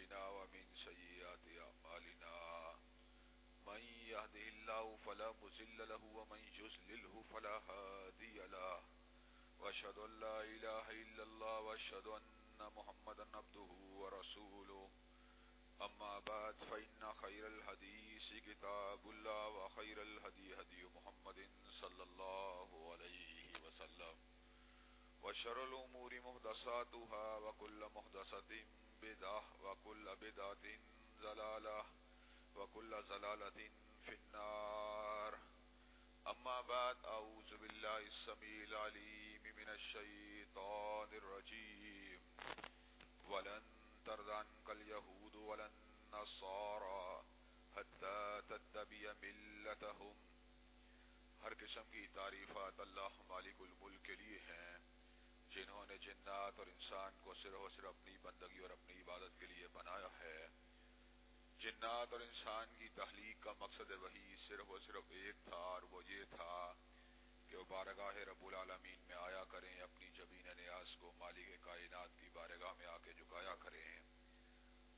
أنفسنا ومن سيئات أعمالنا. من يهده الله فلا مزل له ومن يزلله فلا هادي له. واشهد أن لا إله إلا الله واشهد أن محمدا عبده ورسوله. أما بعد، فإن خير الحديث كتاب الله وخير الهدي هدي محمد صلى الله عليه وسلم. وشر الأمور مهدساتها وكل مهدسة بدعة وكل بدعة زلالة وكل زلالة في النار. أما بعد، أعوذ بالله السميع العليم من الشيطان الرجيم. ولن ترضى عنك اليهود ولن نصارى حتى تتبع ملتهم. ہر قسم کی تعریفات اللہ مالک الملک کے لیے ہیں۔ جنہوں نے جنات اور انسان کو صرف و صرف اپنی بندگی اور اپنی عبادت کے لیے بنایا ہے، جنات اور انسان کی تحلیق کا مقصد وہی صرف و صرف ایک تھا اور وہ یہ تھا کہ وہ بارگاہ رب العالمین میں آیا کریں، اپنی جبین نیاز کو مالک کائنات کی بارگاہ میں آ کے جھکایا کریں،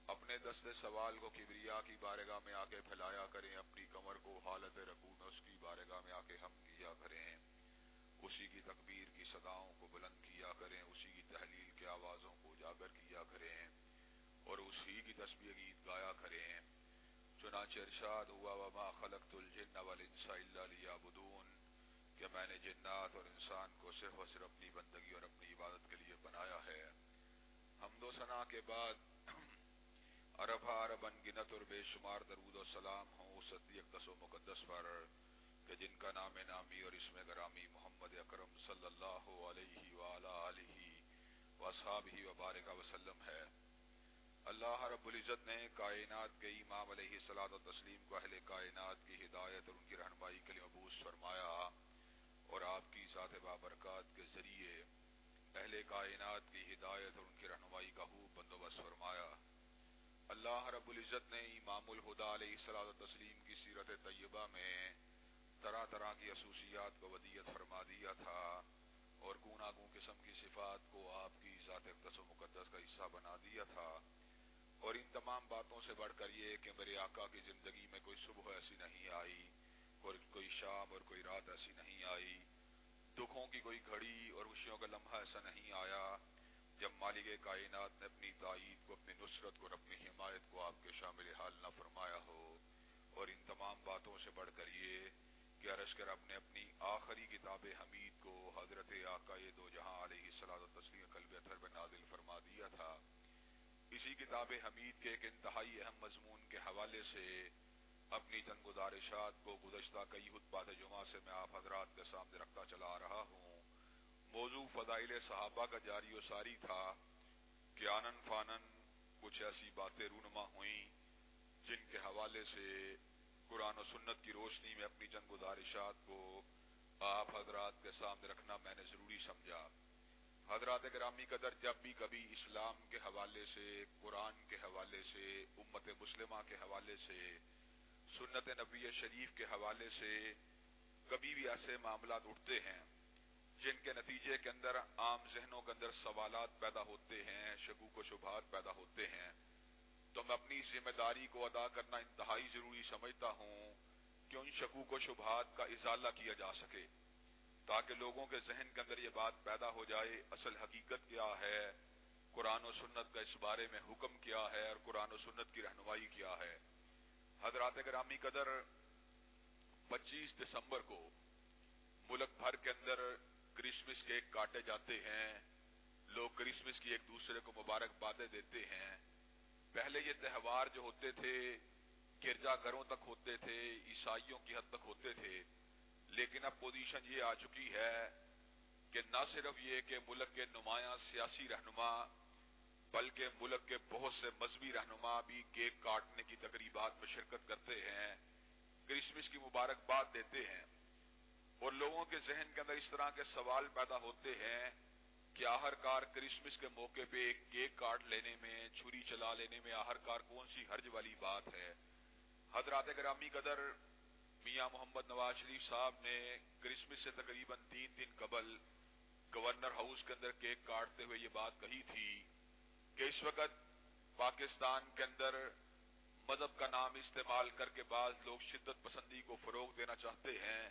اپنے دست سوال کو کبریا کی بارگاہ میں آ کے پھیلایا کریں، اپنی کمر کو حالت رکون اس کی بارگاہ میں آ کے ہم کیا کریں۔ اسی کی تکبیر کی صداؤں کو بلند کیا کریں، اسی کی تحلیل کے آوازوں کو اجاگر کیا کریں اور اسی کی تصویر گیت گایا کریں۔ چنانچہ ارشاد ہوا، وما خلقت الجن والانس الا ليعبدون۔ کہ میں نے جنات اور انسان کو صرف اور صرف اپنی بندگی اور اپنی عبادت کے لیے بنایا ہے؟ ہم دو سنا کے بعد عرب عرب گنت اور بے شمار درود و سلام ہوں صدی اقدس و مقدس پر۔ کہ جن کا نام نامی اور اسم گرامی محمد اکرم صلی اللہ علیہ وآلہ وصحابہ وبارک وسلم ہے۔ اللہ رب العزت نے کائنات کے امام علیہ صلاح و تسلیم کو اہل کائنات کی ہدایت اور ان کی رہنمائی کے لیے مبوس فرمایا اور آپ کی ذات بابرکات کے ذریعے اہل کائنات کی ہدایت اور ان کی رہنمائی کا خوب بندوبست فرمایا۔ اللہ رب العزت نے امام الہدا علیہ صلاح و تسلیم کی سیرت طیبہ میں طرح طرح کی خصوصیات کو ودیت فرما دیا تھا اور گونا گون قسم کی صفات کو آپ کی ذات اقدس و مقدس کا حصہ بنا دیا تھا۔ اور ان تمام باتوں سے بڑھ کر یہ کہ میرے آقا کی زندگی میں کوئی صبح ایسی نہیں آئی اور کوئی شام اور کوئی رات ایسی نہیں آئی۔ دکھوں کی کوئی گھڑی اور خوشیوں کا لمحہ ایسا نہیں آیا جب مالک کائنات نے اپنی تائید کو، اپنی نصرت کو، اور اپنی حمایت کو آپ کے شامل حال نہ فرمایا ہو۔ اور ان تمام باتوں سے بڑھ کر یہ کہ عرش کر اپنے اپنی آخری کتاب حمید کو حضرت آقا دو جہاں علیہ صلاح تسلیم قلب اثر میں نازل فرما دیا تھا۔ اسی کتاب حمید کے ایک انتہائی اہم مضمون کے حوالے سے اپنی چند گزارشات کو گزشتہ کئی خطبات جمعہ سے میں آپ حضرات کے سامنے رکھتا چلا رہا ہوں۔ موضوع فضائل صحابہ کا جاری و ساری تھا کہ آنن فانن کچھ ایسی باتیں رونما ہوئیں جن کے حوالے سے قرآن و سنت کی روشنی میں اپنی چند گزارشات کو آپ حضرات کے سامنے رکھنا میں نے ضروری سمجھا۔ حضرات گرامی قدر جب بھی کبھی اسلام کے حوالے سے، قرآن کے حوالے سے، امت مسلمہ کے حوالے سے، سنت نبی شریف کے حوالے سے کبھی بھی ایسے معاملات اٹھتے ہیں جن کے نتیجے کے اندر عام ذہنوں کے اندر سوالات پیدا ہوتے ہیں، شکوک و شبہات پیدا ہوتے ہیں۔ تو میں اپنی ذمہ داری کو ادا کرنا انتہائی ضروری سمجھتا ہوں کہ ان شکوک و شبہات کا ازالہ کیا جا سکے تاکہ لوگوں کے ذہن کے اندر یہ بات پیدا ہو جائے، اصل حقیقت کیا ہے، قرآن و سنت کا اس بارے میں حکم کیا ہے اور قرآن و سنت کی رہنمائی کیا ہے۔ حضرات گرامی قدر پچیس دسمبر کو ملک بھر کے اندر کرسمس کیک کاٹے جاتے ہیں۔ لوگ کرسمس کی ایک دوسرے کو مبارکبادیں دیتے ہیں۔ پہلے یہ تہوار جو ہوتے تھے، گرجا گھروں تک ہوتے تھے، عیسائیوں کی حد تک ہوتے تھے، لیکن اب پوزیشن یہ آ چکی ہے کہ نہ صرف یہ کہ ملک کے نمایاں سیاسی رہنما، بلکہ ملک کے بہت سے مذہبی رہنما بھی کیک کاٹنے کی تقریبات میں شرکت کرتے ہیں، کرسمس کی مبارکباد دیتے ہیں اور لوگوں کے ذہن کے اندر اس طرح کے سوال پیدا ہوتے ہیں کہ آہر کار کرسمس کے موقع پہ ایک کیک کاٹ لینے میں، چھری چلا لینے میں آہر کار کون سی حرج والی بات ہے؟ حضرات گرامی قدر میاں محمد نواز شریف صاحب نے کرسمس سے تقریباً تین دن قبل گورنر ہاؤس کے اندر کیک کاٹتے ہوئے یہ بات کہی تھی کہ اس وقت پاکستان کے اندر مذہب کا نام استعمال کر کے بعض لوگ شدت پسندی کو فروغ دینا چاہتے ہیں۔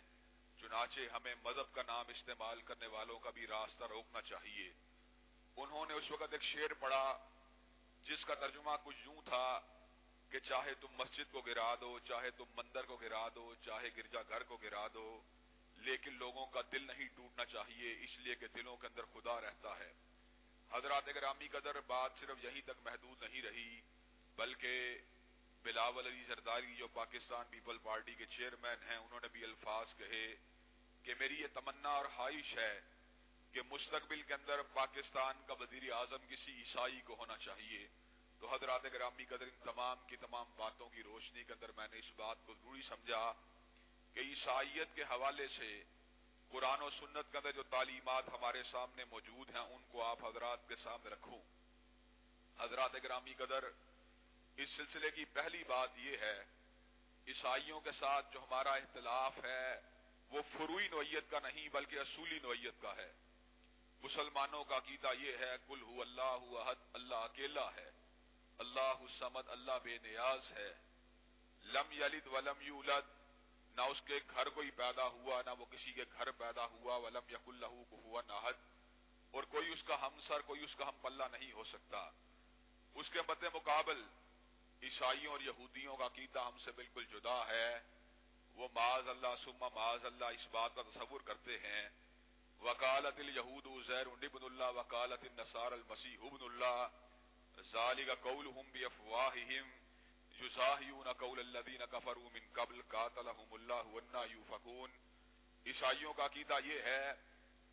چنانچہ ہمیں مذہب کا نام استعمال کرنے والوں کا بھی راستہ روکنا چاہیے۔ انہوں نے اس وقت ایک شعر پڑھا جس کا ترجمہ کچھ یوں تھا کہ چاہے تم مسجد کو گرا دو، چاہے تم مندر کو گرا دو، چاہے گرجا گھر کو گرا دو، لیکن لوگوں کا دل نہیں ٹوٹنا چاہیے، اس لیے کہ دلوں کے اندر خدا رہتا ہے۔ حضرات گرامی قدر بات صرف یہیں تک محدود نہیں رہی، بلکہ بلاول علی زرداری جو پاکستان پیپل پارٹی کے چیئرمین ہیں، انہوں نے بھی الفاظ کہے کہ میری یہ تمنا اور خواہش ہے کہ مستقبل کے اندر پاکستان کا وزیر اعظم کسی عیسائی کو ہونا چاہیے۔ تو حضرات گرامی قدر ان تمام کی تمام باتوں کی روشنی کے اندر میں نے اس بات کو ضروری سمجھا کہ عیسائیت کے حوالے سے قرآن و سنت کے اندر جو تعلیمات ہمارے سامنے موجود ہیں، ان کو آپ حضرات کے سامنے رکھوں۔ حضرات گرامی قدر، اس سلسلے کی پہلی بات یہ ہے، عیسائیوں کے ساتھ جو ہمارا اختلاف ہے وہ فروئی نوعیت کا نہیں بلکہ اصولی نوعیت کا ہے۔ مسلمانوں کا عقیدہ یہ ہے کل ہو اللہ عہد اللہ اکیلا ہے۔ اللہ سمد اللہ بے نیاز ہے۔ لم یلد ولم یولد، نہ اس کے گھر کوئی پیدا ہوا، نہ وہ کسی کے گھر پیدا ہوا، ولم یک اللہ ہوا نہد اور کوئی اس کا ہمسر، کوئی اس کا ہم پلہ نہیں ہو سکتا۔ اس کے مد مقابل عیسائیوں اور یہودیوں کا عقیدہ ہم سے بالکل جدا ہے۔ وہ معاذ اللہ سما معاذ اللہ اس بات کا تصور کرتے ہیں۔ وکالت الہود زیر ابن اللہ وکالت النصار المسیح ابن اللہ۔ ذالک قولهم بافواههم یزاہیون قول الذین کفروا من قبل قاتلهم اللہ وانا یوفقون۔ عیسائیوں کا عقیدہ یہ ہے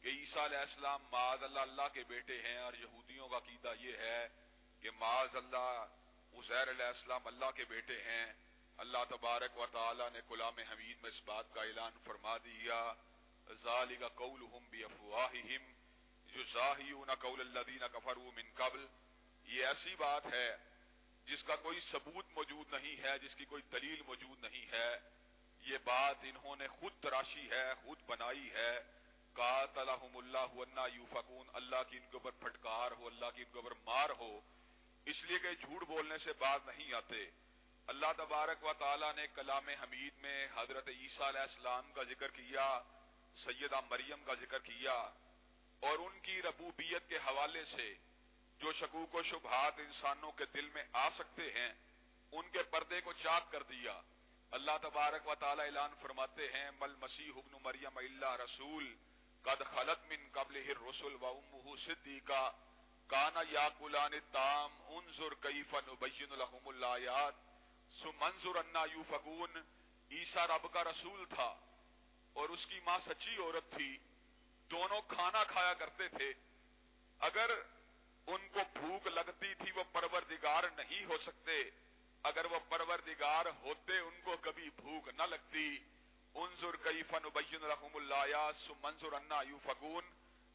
کہ عیسیٰ علیہ السلام معاذ اللہ اللہ کے بیٹے ہیں، اور یہودیوں کا عقیدہ یہ ہے کہ معاذ اللہ، عزیر علیہ السلام اللہ کے بیٹے ہیں۔ اللہ تبارک و تعالی نے کلام حمید میں اس بات کا اعلان فرما دیا، ذالک قولهم بافواههم یزاہیون قول الذین کفروا من قبل۔ یہ ایسی بات ہے جس کا کوئی ثبوت موجود نہیں ہے، جس کی کوئی دلیل موجود نہیں ہے۔ یہ بات انہوں نے خود تراشی ہے، خود بنائی ہے۔ قاتلہم اللہ یوفقون، اللہ کی ان کے اوپر پھٹکار ہو، اللہ کی ان کے اوپر مار ہو۔ اس لیے کہ جھوٹ بولنے سے بات نہیں آتے۔ اللہ تبارک و تعالی نے کلام حمید میں حضرت عیسیٰ علیہ السلام کا ذکر کیا، سیدہ مریم کا ذکر کیا، اور ان کی ربوبیت کے حوالے سے جو شکوک و شبہات انسانوں کے دل میں آ سکتے ہیں، ان کے پردے کو چاک کر دیا۔ اللہ تبارک و تعالی اعلان فرماتے ہیں، مل مسیح ابن مریم اللہ رسول قد خلط من قبل الرسل و امه صدیقہ کانا یاکلان الطعام، انظر کیف نبین لهم الایات سمنظر انا یوفقون، عیسیٰ رب کا رسول تھا اور اس کی ماں سچی عورت تھی۔ دونوں کھانا کھایا کرتے تھے۔ اگر ان کو بھوک لگتی تھی وہ پروردگار نہیں ہو سکتے۔ اگر وہ پروردگار ہوتے، ان کو کبھی بھوک نہ لگتی۔ انظر کئی فن بین رحم اللہ منظر انا یو فگون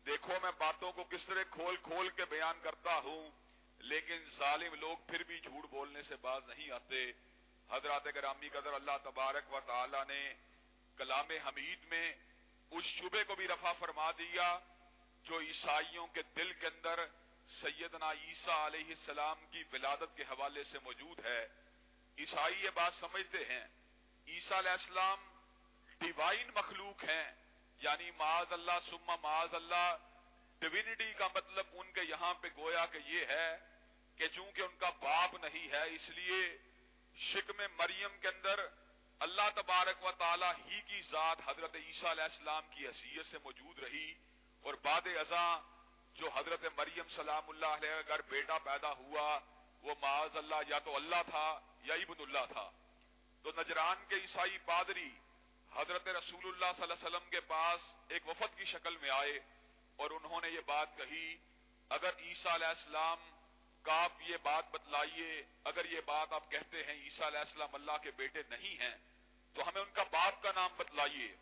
دیکھو میں باتوں کو کس طرح کھول کھول کے بیان کرتا ہوں، لیکن ظالم لوگ پھر بھی جھوٹ بولنے سے باز نہیں آتے۔ حضرات گرامی قدر اللہ تبارک و تعالی نے کلام حمید میں اس شبے کو بھی رفع فرما دیا جو عیسائیوں کے دل کے اندر سیدنا عیسیٰ علیہ السلام کی ولادت کے حوالے سے موجود ہے۔ عیسائی یہ بات سمجھتے ہیں، عیسیٰ علیہ السلام ڈیوائن مخلوق ہیں یعنی معاذ اللہ سما معاذ اللہ ڈیوینٹی کا مطلب ان کے یہاں پہ گویا کہ یہ ہے کہ چونکہ ان کا باپ نہیں ہے اس لیے شکم مریم کے اندر اللہ تبارک و تعالی ہی کی ذات حضرت عیسیٰ علیہ السلام کی حیثیت سے موجود رہی اور بعد ازاں جو حضرت مریم سلام اللہ علیہ اگر بیٹا پیدا ہوا، وہ معاذ اللہ یا تو اللہ تھا یا ابن اللہ تھا۔ تو نجران کے عیسائی پادری حضرت رسول اللہ صلی اللہ علیہ وسلم کے پاس ایک وفد کی شکل میں آئے اور انہوں نے یہ بات کہی، اگر عیسیٰ علیہ السلام کا آپ یہ بات بتلائیے، اگر یہ بات آپ کہتے ہیں عیسیٰ علیہ السلام اللہ کے بیٹے نہیں ہیں، تو ہمیں ان کا باپ کا نام بتلائیے۔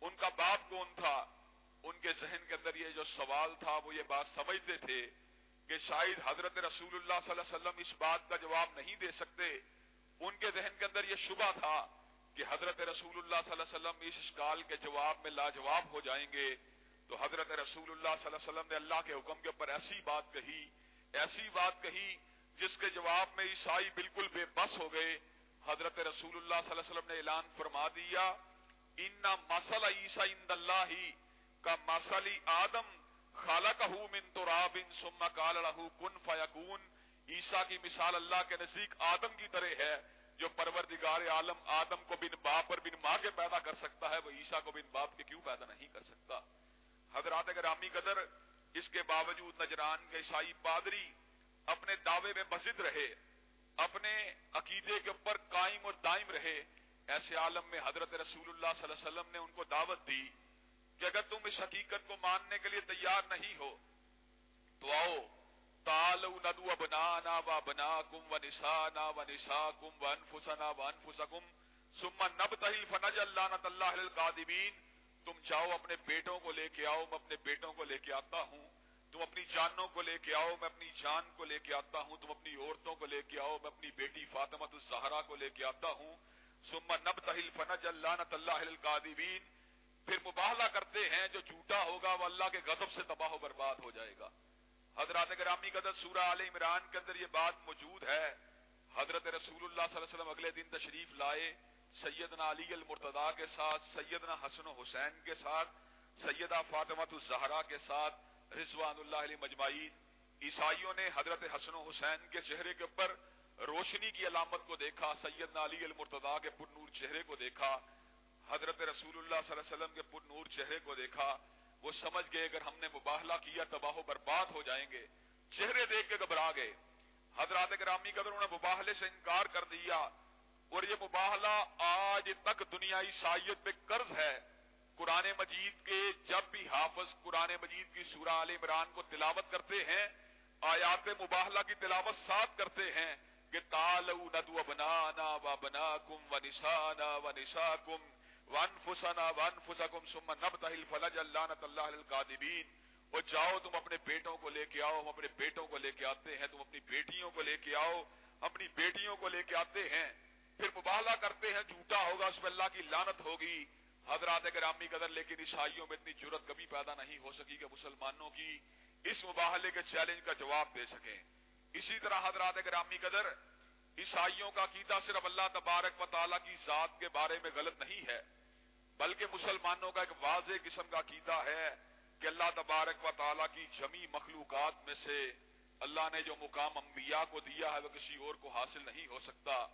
ان کا باپ کون تھا؟ ان کے ذہن کے اندر یہ جو سوال تھا، وہ یہ بات سمجھتے تھے کہ شاید حضرت رسول اللہ صلی اللہ علیہ وسلم اس بات کا جواب نہیں دے سکتے۔ ان کے ذہن کے اندر یہ شبہ تھا کہ حضرت رسول اللہ صلی اللہ علیہ وسلم اس اشکال کے جواب میں لاجواب ہو جائیں گے۔ تو حضرت رسول اللہ صلی اللہ علیہ وسلم نے اللہ کے حکم کے اوپر ایسی بات کہی ایسی بات کہی جس کے جواب میں عیسائی بالکل بے بس ہو گئے۔ حضرت رسول اللہ صلی اللہ علیہ وسلم نے اعلان فرما دیا، ان مسل عیسا ان اللہ ہی کا مسلی آدم خالہ من تراب ثم قال له کن فیکون۔ عیسیٰ کی مثال اللہ کے نزدیک آدم کی طرح ہے، جو پروردگار عالم آدم کو بن باپ اور بن ماں کے پیدا کر سکتا ہے، وہ عیسیٰ کو بن باپ کے کیوں پیدا نہیں کر سکتا؟ حضرات گرامی قدر اس کے باوجود نجران کے عیسائی پادری اپنے دعوے میں مسجد رہے، اپنے عقیدے کے اوپر قائم اور دائم رہے۔ ایسے عالم میں حضرت رسول اللہ صلی اللہ علیہ وسلم نے ان کو دعوت دی کہ اگر تم اس حقیقت کو ماننے کے لیے تیار نہیں ہو، تو آؤ تالو ندو بنانا و بنا کم و نسانا و نسا کم و انفسنا و انفسکم ثم نبتہل فنج اللہ اللہ تم جاؤ اپنے بیٹوں کو لے کے آؤ، میں اپنے بیٹوں کو لے کے آتا ہوں۔ تم اپنی جانوں کو لے کے آؤ، میں اپنی جان کو لے کے آتا ہوں۔ تم اپنی عورتوں کو لے کے آؤ، میں اپنی بیٹی فاطمہ الزہرا کو لے کے آتا ہوں۔ ثم نبتہل فنج اللہ اللہ پھر مباہلہ کرتے ہیں، جو جھوٹا ہوگا وہ اللہ کے غضب سے تباہ و برباد ہو جائے گا۔ حضرات گرامی قدر سورہ عال عمران کے اندر یہ بات موجود ہے۔ حضرت رسول اللہ صلی اللہ علیہ وسلم اگلے دن تشریف لائے۔ سیدنا علی المرتضی کے ساتھ، سیدنا حسن و حسین کے ساتھ، سیدہ فاطمہ الزہرا کے ساتھ، رضوان اللہ علیہ مجمعین۔ عیسائیوں نے حضرت حسن و حسین کے چہرے کے اوپر روشنی کی علامت کو دیکھا، سیدنا علی المرتضی کے پر نور چہرے کو دیکھا، حضرت رسول اللہ صلی اللہ علیہ وسلم کے پر نور چہرے کو دیکھا۔ وہ سمجھ گئے، اگر ہم نے مباہلہ کیا تباہ و برباد ہو جائیں گے۔ چہرے دیکھ کے گھبرا گئے۔ حضرات گرامی قدر انہوں نے مباہلے سے انکار کر دیا۔ اور یہ مباہلہ آج تک دنیا عیسائیت پہ قرض ہے۔ قرآن مجید کے جب بھی حافظ قرآن مجید کی سورہ عال عمران کو تلاوت کرتے ہیں، آیات مباہلہ کی تلاوت ساتھ کرتے ہیں کہ تالو ندو بنانا و بنا کم و نسانا و نسا کم وانفسنا وانفسکم ثم نبتہل فلج اللہ للقادبین جاؤ تم اپنے بیٹوں کو لے کے آؤ، ہم اپنے بیٹوں کو لے کے آتے ہیں، تم اپنی بیٹیوں کو لے کے آؤ اپنی بیٹیوں کو لے کے آتے ہیں۔ پھر مباہلہ کرتے ہیں، جھوٹا ہوگا، اس میں اللہ کی لانت ہوگی۔ حضرات گرامی قدر، لیکن عیسائیوں میں اتنی جرت کبھی پیدا نہیں ہو سکی کہ مسلمانوں کی اس مباہلے کے چیلنج کا جواب دے سکیں۔ اسی طرح حضرات گرامی قدر، عیسائیوں کا عقیدہ صرف اللہ تبارک و تعالیٰ کی ذات کے بارے میں غلط نہیں ہے، بلکہ مسلمانوں کا ایک واضح قسم کا عقیدہ ہے کہ اللہ تبارک و تعالیٰ کی جمی مخلوقات میں سے اللہ نے جو مقام انبیاء کو دیا ہے، وہ کسی اور کو حاصل نہیں ہو سکتا۔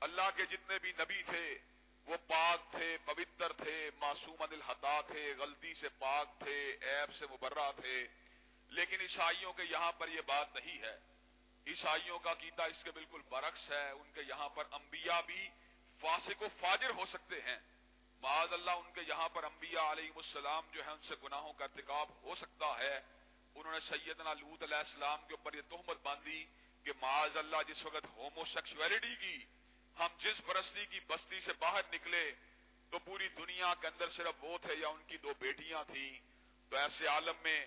اللہ کے جتنے بھی نبی تھے، وہ پاک تھے، پوتر تھے معصوم الحطا تھے، غلطی سے پاک تھے، عیب سے مبرہ تھے۔ لیکن عیسائیوں کے یہاں پر یہ بات نہیں ہے۔ عیسائیوں کا کیتا اس کے بالکل برعکس ہے۔ ان کے یہاں پر انبیاء بھی فاسق و فاجر ہو سکتے ہیں۔ معاذ اللہ ان کے یہاں پر انبیاء علیہ السلام جو ہے ان سے گناہوں کا ارتکاب ہو سکتا ہے۔ انہوں نے سیدنا لوت علیہ السلام کے اوپر یہ تہمت باندھی کہ معاذ اللہ جس وقت ہومو سیکسولیٹی کی ہم جس پرستی کی بستی سے باہر نکلے، تو پوری دنیا کے اندر صرف وہ تھے یا ان کی دو بیٹیاں تھیں۔ تو ایسے عالم میں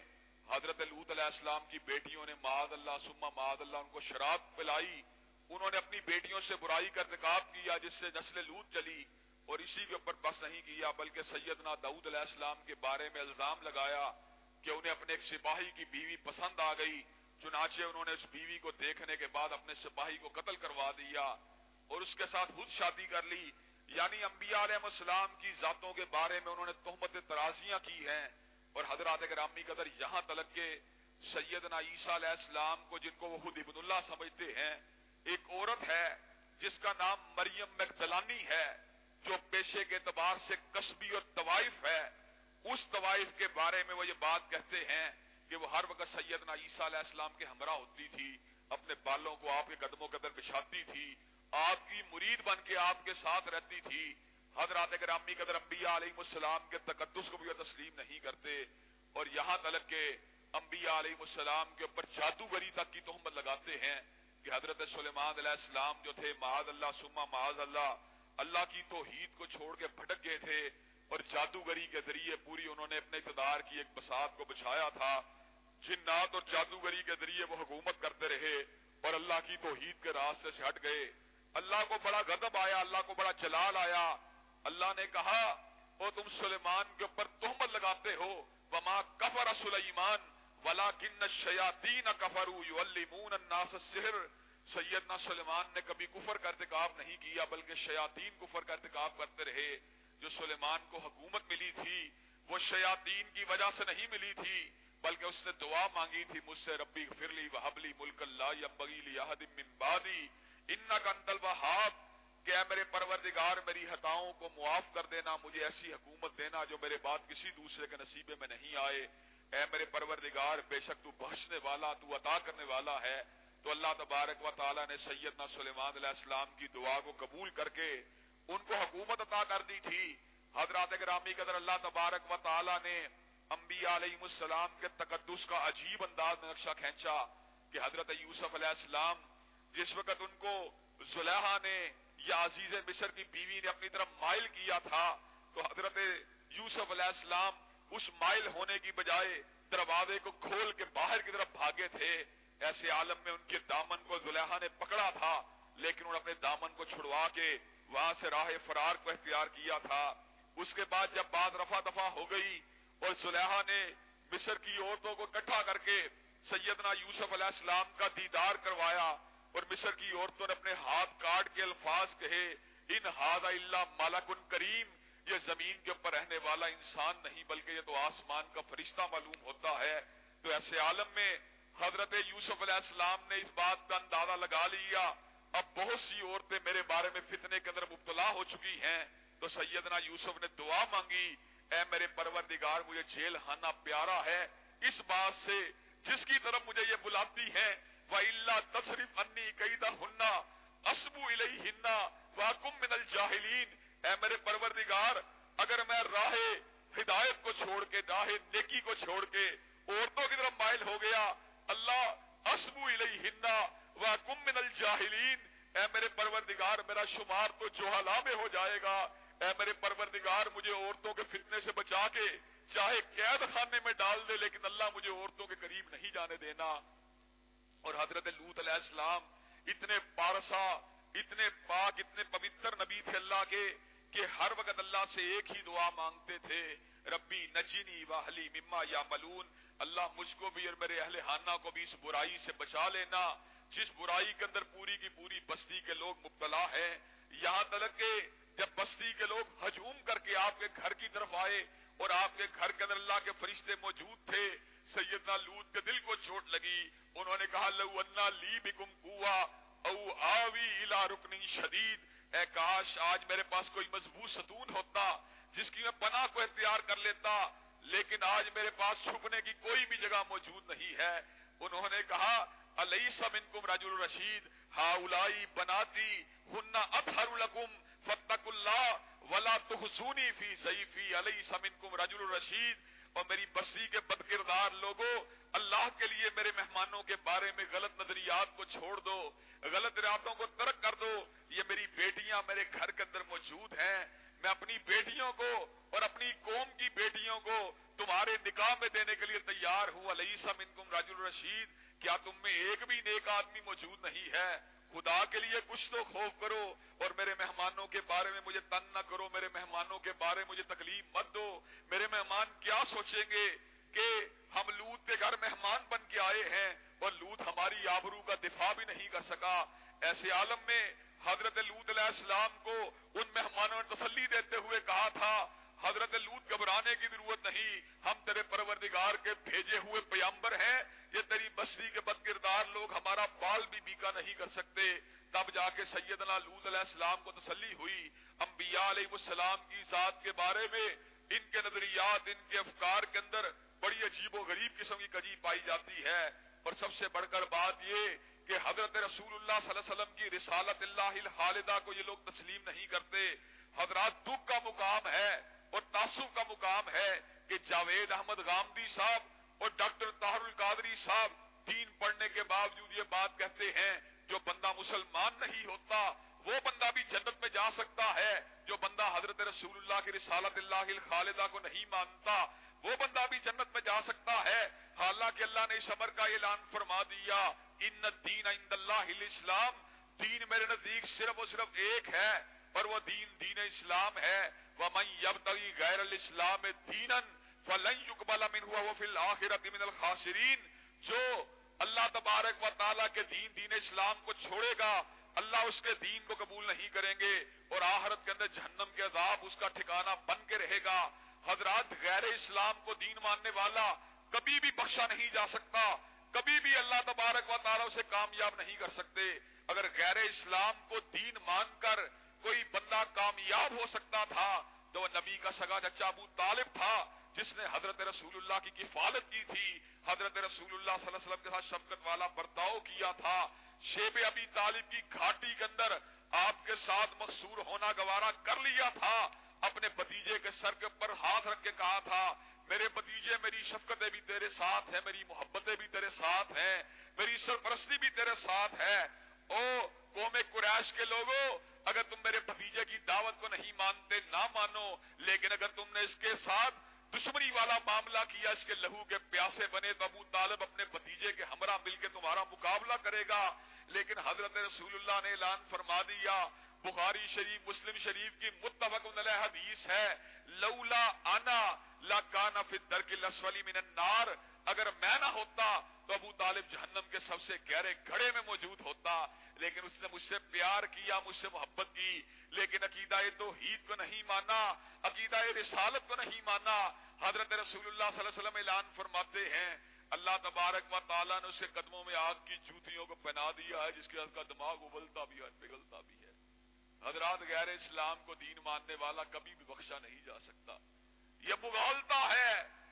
حضرت لوت علیہ السلام کی بیٹیوں نے معاذ اللہ سما معاذ اللہ، ان کو شراب پلائی۔ انہوں نے اپنی بیٹیوں سے برائی کا ارتکاب کیا، جس سے نسل لوت چلی۔ اور اسی کے اوپر بس نہیں کیا، بلکہ سیدنا دعود علیہ السلام کے بارے میں الزام لگایا کہ انہیں اپنے ایک سپاہی کی بیوی پسند آ گئی۔ چنانچہ انہوں نے اس بیوی کو دیکھنے کے بعد اپنے سپاہی کو قتل کروا دیا۔ اور اس کے ساتھ خود شادی کر لی۔ یعنی انبیاء علیہ السلام کی ذاتوں کے بارے میں انہوں نے تہمت ترازیاں کی ہیں۔ اور حضرات گرامی قدر یہاں تلک کے سیدنا عیسیٰ علیہ السلام کو جن کو وہ خود ابن اللہ سمجھتے ہیں، ایک عورت ہے جس کا نام مریم مقدلانی ہے، جو پیشے کے اعتبار سے قصبی اور طوائف ہے۔ اس طوائف کے بارے میں وہ یہ بات کہتے ہیں کہ وہ ہر وقت سیدنا عیسیٰ علیہ السلام کے ہمراہ ہوتی تھی، اپنے بالوں کو آپ کے قدموں کے اندر بچھاتی تھی آپ کی مرید بن کے آپ کے ساتھ رہتی تھی۔ حضرات گرامی قدر انبیاء علیہ السلام کے تقدس کو بھی تسلیم نہیں کرتے۔ اور یہاں تلک کے انبیاء علیہ السلام کے اوپر جادوگری تک کی تہمت لگاتے ہیں کہ حضرت سلیمان علیہ السلام جو تھے، معاذ اللہ سما معاذ اللہ اللہ کی توحید کو چھوڑ کے بھٹک گئے تھے۔ اور جادوگری کے ذریعے پوری انہوں نے اپنے اقتدار کی ایک بساط کو بچھایا تھا۔ جنات اور جادوگری کے ذریعے وہ حکومت کرتے رہے اور اللہ کی توحید کے راستے سے ہٹ گئے۔ اللہ کو بڑا غضب آیا، اللہ کو بڑا جلال آیا۔ اللہ نے کہا وہ تم سلیمان کے اوپر تہمت لگاتے ہو۔ وما کفر سلیمان ولا کن شیاتین کفرو الناس السحر۔ سیدنا سلیمان نے کبھی کفر کا ارتکاب نہیں کیا، بلکہ شیاطین کفر کا ارتکاب کرتے رہے۔ جو سلیمان کو حکومت ملی تھی، وہ شیاطین کی وجہ سے نہیں ملی تھی، بلکہ اس نے دعا مانگی تھی، مجھ سے ربی فرلی وحبلی ملک اللہ یبغی لی احد من بعدی انک انت الوهاب کہ اے میرے پروردگار، میری خطاؤں کو معاف کر دینا، مجھے ایسی حکومت دینا جو میرے بعد کسی دوسرے کے نصیبے میں نہیں آئے۔ اے میرے پروردگار، بے شک تو بخشنے والا، تو عطا کرنے والا ہے۔ تو اللہ تبارک و تعالیٰ نے سیدنا سلیمان علیہ السلام کی دعا کو قبول کر کے ان کو حکومت عطا کر دی تھی۔ حضرات گرامی قدر اللہ تبارک و تعالیٰ نے انبیاء علیہ السلام کے تقدس کا عجیب انداز میں نقشہ کھینچا کہ حضرت یوسف علیہ السلام جس وقت ان کو زلیحہ نے یا عزیز مصر کی بیوی نے اپنی طرف مائل کیا تھا، تو حضرت یوسف علیہ السلام اس مائل ہونے کی بجائے دروازے کو کھول کے باہر کی طرف بھاگے تھے۔ ایسے عالم میں ان کے دامن کو زلیحا نے پکڑا تھا، لیکن انہوں نے اپنے دامن کو چھڑوا کے وہاں سے راہ فرار کو اختیار کیا تھا۔ اس کے بعد جب بات رفا دفع ہو گئی اور زلیحا نے مصر کی عورتوں کو اکٹھا کر کے سیدنا یوسف علیہ السلام کا دیدار کروایا اور مصر کی عورتوں نے اپنے ہاتھ کاٹ کے الفاظ کہے، ان ہاد اللہ مالکن کریم، یہ زمین کے اوپر رہنے والا انسان نہیں، بلکہ یہ تو آسمان کا فرشتہ معلوم ہوتا ہے۔ تو ایسے عالم میں حضرت یوسف علیہ السلام نے اس بات کا اندازہ لگا لیا، اب بہت سی عورتیں میرے بارے میں فتنے کے اندر مبتلا ہو چکی ہیں۔ تو سیدنا یوسف نے دعا مانگی، اے میرے پروردگار، مجھے جیل ہانا پیارا ہے۔ اس بات سے جس کی طرف مجھے یہ بلاتی ہے وہ اللہ تصریف انی قیدہ ہننا اسبو الہنہ واکم من الجاہلین۔ اے میرے پروردگار، اگر میں راہ ہدایت کو چھوڑ کے، راہ نیکی کو چھوڑ کے عورتوں کی طرف مائل ہو گیا، اللہ اسبو الیہنہ و من الجاہلین۔ اے میرے پروردگار، میرا شمار تو جوہلا میں ہو جائے گا۔ اے میرے پروردگار، مجھے عورتوں کے فتنے سے بچا کے چاہے قید خانے میں ڈال دے، لیکن اللہ مجھے عورتوں کے قریب نہیں جانے دینا۔ اور حضرت لوت علیہ السلام اتنے پارسا، اتنے پاک، اتنے پوتر نبی تھے اللہ کے کہ ہر وقت اللہ سے ایک ہی دعا مانگتے تھے، ربی نجینی واہلی مما یا ملون اللہ مجھ کو بھی اور میرے اہل خانہ کو بھی اس برائی سے بچا لینا۔ جس برائی کے اندر پوری کی پوری بستی کے لوگ مبتلا ہیں، یہاں تک کہ جب بستی کے لوگ ہجوم کر کے آپ کے گھر کی طرف آئے اور آپ کے گھر کے اندر اللہ کے فرشتے موجود تھے سیدنا لوت کے دل کو چوٹ لگی۔ انہوں نے کہا، لو انا لی بکم کوا او آوی الى رکنی شدید۔ اے کاش، آج میرے پاس کوئی مضبوط ستون ہوتا جس کی میں پناہ کو اختیار کر لیتا، لیکن آج میرے پاس چھپنے کی کوئی بھی جگہ موجود نہیں ہے۔ انہوں نے کہا علیہ منکم رجل الرشید ہاؤلائی بناتی ہن اطہر لکم فتق اللہ ولا تحسونی فی ضعیفی علیہ منکم رجل الرشید اور میری بستی کے بد کردار لوگوں اللہ کے لیے میرے مہمانوں کے بارے میں غلط نظریات کو چھوڑ دو، غلط ارادوں کو ترک کر دو۔ یہ میری بیٹیاں میرے گھر کے اندر موجود ہیں۔ میں اپنی بیٹیوں کو اور اپنی قوم کی بیٹیوں کو تمہارے نکاح میں دینے کے لیے تیار ہوں۔ علیہ منکم راج الرشید۔ کیا تم میں ایک بھی نیک آدمی موجود نہیں ہے؟ خدا کے لیے کچھ تو خوف کرو اور میرے مہمانوں کے بارے میں مجھے تنگ نہ کرو، میرے مہمانوں کے بارے میں مجھے تکلیف مت دو۔ میرے مہمان کیا سوچیں گے کہ ہم لوت کے گھر مہمان بن کے آئے ہیں اور لوت ہماری آبرو کا دفاع بھی نہیں کر سکا۔ ایسے عالم میں حضرت لوت علیہ السلام کو ان مہمانوں نے تسلی دیتے ہوئے کہا تھا، حضرت لوت گھبرانے کی ضرورت نہیں، ہم تیرے پروردگار کے بھیجے ہوئے پیامبر ہیں یہ تیری بستی کے بد کردار لوگ ہمارا بال بھی بیکا نہیں کر سکتے۔ تب جا کے سیدنا لوت علیہ السلام کو تسلی ہوئی۔ انبیاء علیہ السلام کی ذات کے بارے میں ان کے نظریات، ان کے افکار کے اندر بڑی عجیب و غریب قسم کی کجی پائی جاتی ہے۔ اور سب سے بڑھ کر بات یہ کہ حضرت رسول اللہ صلی اللہ علیہ وسلم کی رسالت اللہ الخالدہ کو یہ لوگ تسلیم نہیں کرتے۔ حضرات دکھ کا مقام ہے اور تعصب کا مقام ہے کہ جاوید احمد غامدی صاحب اور ڈاکٹر طاہر القادری صاحب دین پڑھنے کے باوجود یہ بات کہتے ہیں، جو بندہ مسلمان نہیں ہوتا، وہ بندہ بھی جنت میں جا سکتا ہے۔ جو بندہ حضرت رسول اللہ کی رسالت اللہ الخالدہ کو نہیں مانتا، وہ بندہ بھی جنت میں جا سکتا ہے۔ حالانکہ اللہ نے اس عمر کا اعلان فرما دیا، ان دین عند اللہ الاسلام دین میرے نزدیک صرف اور صرف ایک ہے، اور وہ دین دین اسلام ہے۔ ومن غیر الاسلام دینن فلن يقبل منه وفي الاخره من الخاسرين. جو اللہ تبارک و تعالیٰ کے دین دین اسلام کو چھوڑے گا، اللہ اس کے دین کو قبول نہیں کریں گے اور آخرت کے اندر جہنم کے عذاب اس کا ٹھکانہ بن کے رہے گا۔ حضرات غیر اسلام کو دین ماننے والا کبھی بھی بخشا نہیں جا سکتا، کبھی بھی اللہ تبارک و تعالیٰ اسے کامیاب نہیں کر سکتے۔ اگر غیر اسلام کو دین مان کر کوئی بندہ کامیاب ہو سکتا تھا، تو نبی کا سگا چچا ابو طالب تھا۔ جس نے حضرت رسول اللہ کی کفالت کی تھی، حضرت رسول اللہ صلی اللہ علیہ وسلم کے ساتھ شفقت والا برتاؤ کیا تھا۔ شیب ابی طالب کی گھاٹی کے اندر آپ کے ساتھ مقصور ہونا گوارا کر لیا تھا۔ اپنے بتیجے کے سر کے اوپر ہاتھ رکھ کے کہا تھا، میرے بتیجے میری شفقتیں بھی تیرے ساتھ ہیں، میری محبتیں بھی تیرے ساتھ ہیں، میری سرپرستی بھی تیرے ساتھ ہے او قوم قریش کے لوگوں اگر تم میرے بتیجے کی دعوت کو نہیں مانتے، نہ مانو، لیکن اگر تم نے اس کے ساتھ دشمنی والا معاملہ کیا، اس کے لہو کے پیاسے بنے تو ابو طالب اپنے بتیجے کے ہمراہ مل کے تمہارا مقابلہ کرے گا۔ لیکن حضرت رسول اللہ نے اعلان فرما دیا، بخاری شریف، مسلم شریف کی متفق علیہ حدیث ہے، لولا انا لا کانا فی الدرک الاسفل من النار۔ اگر میں نہ ہوتا تو ابو طالب جہنم کے سب سے گہرے گھڑے میں موجود ہوتا، لیکن اس نے مجھ سے پیار کیا، مجھ سے محبت کی، لیکن عقیدہ توحید کو نہیں مانا، عقیدہ رسالت کو نہیں مانا۔ حضرت رسول اللہ صلی اللہ علیہ وسلم اعلان فرماتے ہیں، اللہ تبارک و تعالیٰ نے اسے قدموں میں آگ کی جوتیوں کو پہنا دیا ہے، جس کے کا دماغ ابلتا بھی ہے پگلتا بھی ہے۔ حضرات غیر اسلام کو دین ماننے والا کبھی بھی بخشا نہیں جا سکتا۔ یہ بغالتا ہے۔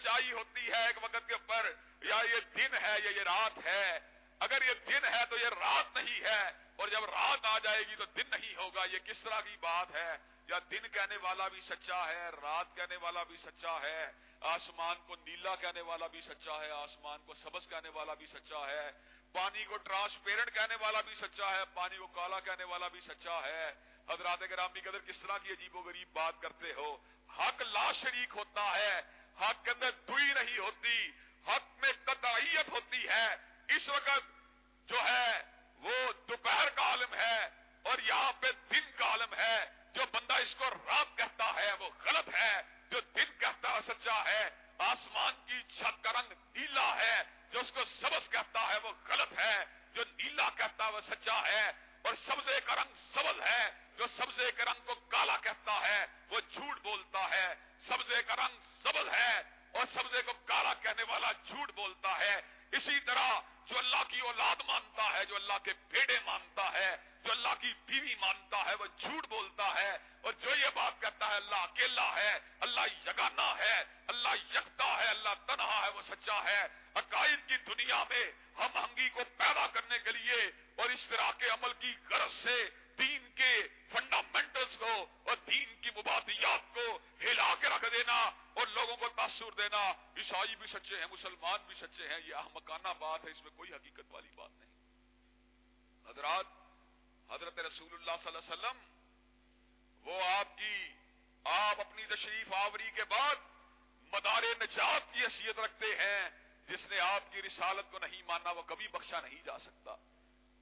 سچائی ہوتی ہے ایک وقت کے اوپر، یا یہ دن ہے، یا یہ رات ہے۔ اگر یہ دن ہے تو یہ رات نہیں ہے۔ اور جب رات آ جائے گی تو دن نہیں ہوگا۔ یہ کس طرح کی بات ہے؟ یا دن کہنے والا بھی سچا ہے، رات کہنے والا بھی سچا ہے، آسمان کو نیلا کہنے والا بھی سچا ہے، آسمان کو سبز کہنے والا بھی سچا ہے، پانی کو ٹرانسپیرنٹ کہنے والا بھی سچا ہے، پانی کو کالا کہنے والا بھی سچا ہے۔ حضرات گرامی قدر کس طرح کی عجیب و غریب بات کرتے ہو؟ حق لا شریک ہوتا ہے۔ حق کے اندر دوئی نہیں ہوتی، حق میں قطعیت ہوتی ہے۔ اس وقت جو ہے وہ دوپہر کا عالم ہے اور یہاں پہ دن کا عالم ہے۔ جو بندہ اس کو رات کہتا ہے وہ غلط ہے۔ جو دن کہتا ہے سچا ہے۔ آسمان کی چھت کا رنگ نیلا ہے۔ جو اس کو سبز کہتا ہے وہ غلط ہے۔ جو نیلا کہتا ہے وہ سچا ہے۔ اور سبزے کا رنگ سبل ہے۔ جو سبزے کے رنگ کو کالا کہتا ہے وہ جھوٹ بولتا ہے۔ سبزے کا رنگ سبل ہے اور سبزے کو کالا کہنے والا جھوٹ بولتا ہے۔ اسی طرح جو اللہ کی اولاد مانتا ہے، جو اللہ کے بیڑے مانتا ہے، جو اللہ کی بیوی مانتا ہے، وہ جھوٹ بولتا ہے۔ اور جو یہ بات کہتا ہے، اللہ اکیلا ہے، اللہ یگانا ہے، اللہ یکتا ہے، اللہ تنہا ہے، وہ سچا ہے۔ عقائد کی دنیا میں ہم ہنگی کو پیدا کرنے کے لیے اور اس طرح کے عمل کی غرض سے دین کے فنڈامنٹلز کو اور دین کی مبادیات کو ہلا کے رکھ دینا اور لوگوں کو تاثر دینا، عیسائی بھی سچے ہیں، مسلمان بھی سچے ہیں، یہ احمقانہ بات ہے، اس میں کوئی حقیقت والی بات نہیں۔ حضرات، حضرت رسول اللہ صلی اللہ علیہ وسلم، وہ آپ کی، آپ اپنی تشریف آوری کے بعد مدار نجات کی حیثیت رکھتے ہیں، جس نے آپ کی رسالت کو نہیں مانا وہ کبھی بخشا نہیں جا سکتا۔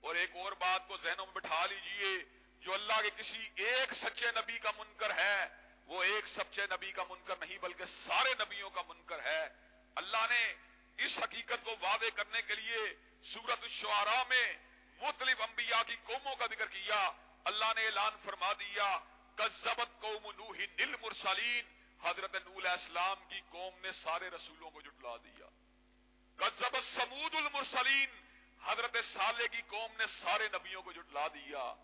اور ایک اور بات کو ذہنوں میں بٹھا لیجیے، جو اللہ کے کسی ایک سچے نبی کا منکر ہے وہ ایک سچے نبی کا منکر نہیں، بلکہ سارے نبیوں کا منکر ہے۔ اللہ نے اس حقیقت کو وعدے کرنے کے لیے سورت الشعراء میں مختلف انبیاء کی قوموں کا ذکر کیا۔ اللہ نے اعلان فرما دیا، کذبت قوم نوح نل مرسلین حضرت نوح علیہ السلام کی قوم نے سارے رسولوں کو جٹلا دیا۔ کذبت سمود المرسلین۔ حضرت صالح کی قوم نے سارے نبیوں کو جٹلا دیا۔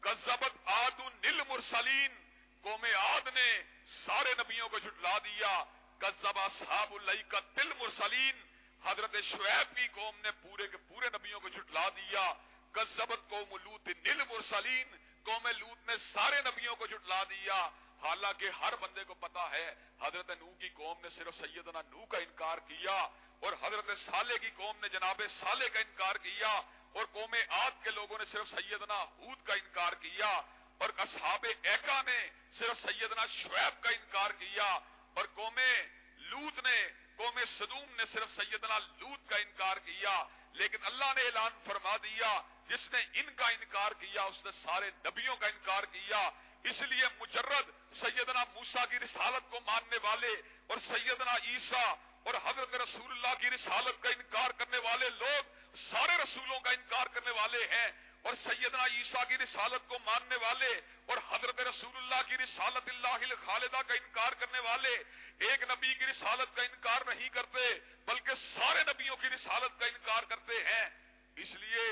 کزبت آد نل مرسلین قوم آد نے سارے نبیوں کو جٹلا دیا۔ کزبا صحاب اللہ کا دل مرسلین حضرت شعیب کی قوم نے پورے کے پورے نبیوں کو جٹلا دیا۔ کزبت قوم لوت نل مرسلین قوم لوت نے سارے نبیوں کو جٹلا دیا۔ حالانکہ ہر بندے کو پتا ہے، حضرت نو کی قوم نے صرف سیدنا نو کا انکار کیا اور حضرت سالے کی قوم نے جناب سالے کا انکار کیا اور قوم آد کے لوگوں نے صرف سیدنا حود کا انکار کیا۔ اور اصحاب ایکا نے صرف سیدنا شعیب کا انکار کیا، اور قوم لوت نے، قوم صدوم نے صرف سیدنا لوت کا انکار کیا۔ لیکن اللہ نے اعلان فرما دیا، جس نے ان کا انکار کیا، اس نے سارے نبیوں کا انکار کیا۔ اس لیے مجرد سیدنا موسا کی رسالت کو ماننے والے اور سیدنا عیسیٰ اور حضرت رسول اللہ کی رسالت کا انکار کرنے والے لوگ، سارے رسولوں کا انکار کرنے والے ہیں۔ اور سیدنا عیسیٰ کی رسالت کو ماننے والے اور حضرت رسول اللہ کی رسالت اللہ خالدہ کا انکار کرنے والے ایک نبی کی رسالت کا انکار نہیں کرتے، بلکہ سارے نبیوں کی رسالت کا انکار کرتے ہیں۔ اس لیے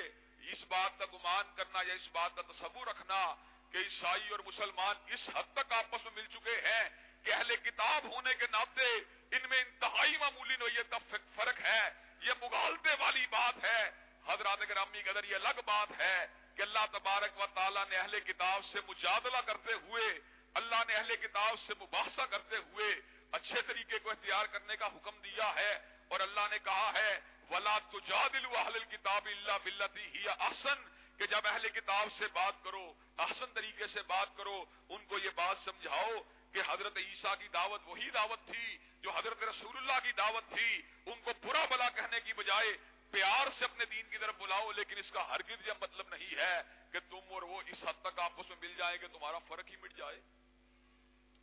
اس بات کا گمان کرنا یا اس بات کا تصور رکھنا کہ عیسائی اور مسلمان اس حد تک آپس میں مل چکے ہیں کہ اہل کتاب ہونے کے ناطے ان میں انتہائی معمولی نوعیت کا فرق ہے، یہ مغالطے والی بات ہے۔ حضرات گرامی کے اندر یہ الگ بات ہے کہ اللہ تبارک و تعالیٰ نے اہل کتاب سے مجادلہ کرتے ہوئے، اللہ نے اہل کتاب سے مباحثہ کرتے ہوئے اچھے طریقے کو اختیار کرنے کا حکم دیا ہے اور اللہ نے کہا ہے، ولا تجادل اہل کتاب اللہ بلتی ہی احسن کہ جب اہل کتاب سے بات کرو، احسن طریقے سے بات کرو، ان کو یہ بات سمجھاؤ کہ حضرت عیسیٰ کی دعوت وہی دعوت تھی جو حضرت رسول اللہ کی دعوت تھی۔ ان کو برا بلا کہنے کی بجائے پیار سے اپنے دین کی طرف بلاؤ، لیکن اس کا ہرگز یہ مطلب نہیں ہے کہ تم اور وہ اس حد تک آپس میں مل جائے کہ تمہارا فرق ہی مٹ جائے۔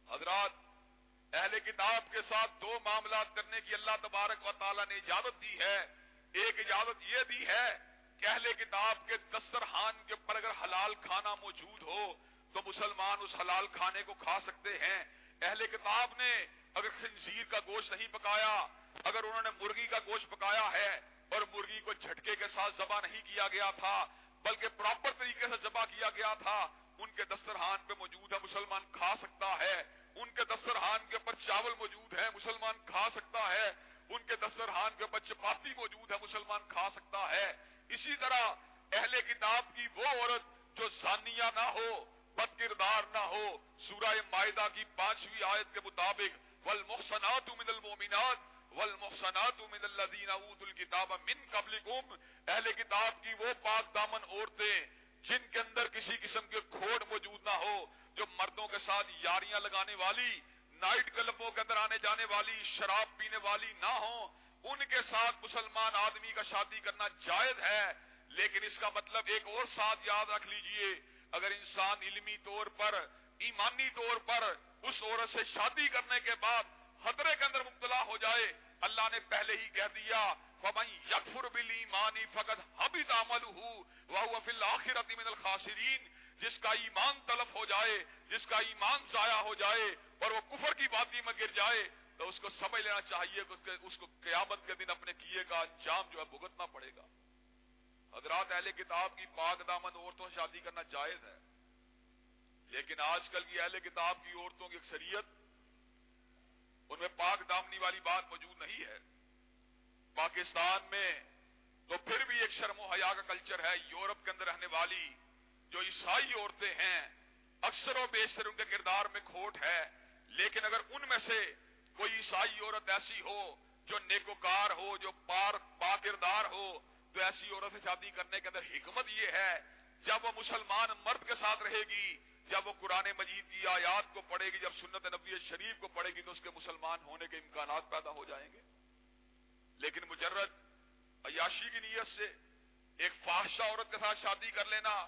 حضرات، اہل کتاب کے ساتھ دو معاملات کرنے کی اللہ تبارک و تعالیٰ نے اجازت دی ہے۔ ایک اجازت یہ دی ہے کہ اہل کتاب کے دسترخان کے پر اگر حلال کھانا موجود ہو، تو مسلمان اس حلال کھانے کو کھا سکتے ہیں۔ اہل کتاب نے اگر خنزیر کا گوشت نہیں پکایا، اگر انہوں نے مرغی کا گوشت پکایا ہے اور مرغی کو جھٹکے کے ساتھ ذبح نہیں کیا گیا تھا، بلکہ پراپر طریقے سے ذبح کیا گیا تھا۔ ان کے دسترخان پہ موجود ہے، مسلمان کھا سکتا ہے۔ ان کے دسترخان کے اوپر چاول موجود ہے، مسلمان کھا سکتا ہے۔ ان کے دسترخان کے اوپر چپاتی موجود ہے، مسلمان کھا سکتا ہے۔ اسی طرح اہل کتاب کی وہ عورت جو زانیہ نہ ہو، بد کردار نہ ہو، سورہ معدہ کی پانچویں آیت کے مطابق والمحسنات من المؤمنات والمحسنات من الذين اوتوا الكتاب من قبلكم، اہل کتاب کی وہ پاک دامن عورتیں جن کے اندر کسی قسم کے کھوڑ موجود نہ ہو، جو مردوں کے ساتھ یاریاں لگانے والی، نائٹ کلبوں کے اندر آنے جانے والی، شراب پینے والی نہ ہو ان کے ساتھ مسلمان آدمی کا شادی کرنا جائز ہے، لیکن اس کا مطلب ایک اور ساتھ یاد رکھ لیجیے، اگر انسان علمی طور پر، ایمانی طور پر اس عورت سے شادی کرنے کے بعد خطرے کے اندر مبتلا ہو جائے اللہ نے پہلے ہی کہہ دیا، فمن یکفر بالایمان فقد حبط عمله وهو في الاخره من الخاسرین. جس کا ایمان تلف ہو جائے، جس کا ایمان ضائع ہو جائے اور وہ کفر کی باتی میں گر جائے، تو اس کو سمجھ لینا چاہیے کہ اس کو قیامت کے دن اپنے کیے کا انجام جو ہے بھگتنا پڑے گا۔ حضرات اہل کتاب کی پاک دامن عورتوں سے شادی کرنا جائز ہے، لیکن آج کل کی اہل کتاب کی عورتوں کی اکثریت ان میں پاک دامنی والی بات موجود نہیں ہے۔ پاکستان میں تو پھر بھی ایک شرم و حیا کا کلچر ہے۔ یورپ کے اندر رہنے والی جو عیسائی عورتیں ہیں، اکثر و بیشتر ان کے کردار میں کھوٹ ہے۔ لیکن اگر ان میں سے کوئی عیسائی عورت ایسی ہو جو نیکوکار ہو، جو پار پا کردار ہو، تو ایسی عورت سے شادی کرنے کے اندر حکمت یہ ہے، جب وہ مسلمان مرد کے ساتھ رہے گی جب وہ قرآن مجید کی آیات کو پڑھے گی، جب سنت نبی شریف کو پڑھے گی، تو اس کے مسلمان ہونے کے امکانات پیدا ہو جائیں گے۔ لیکن مجرد عیاشی کی نیت سے ایک فاحشہ عورت کے ساتھ شادی کر لینا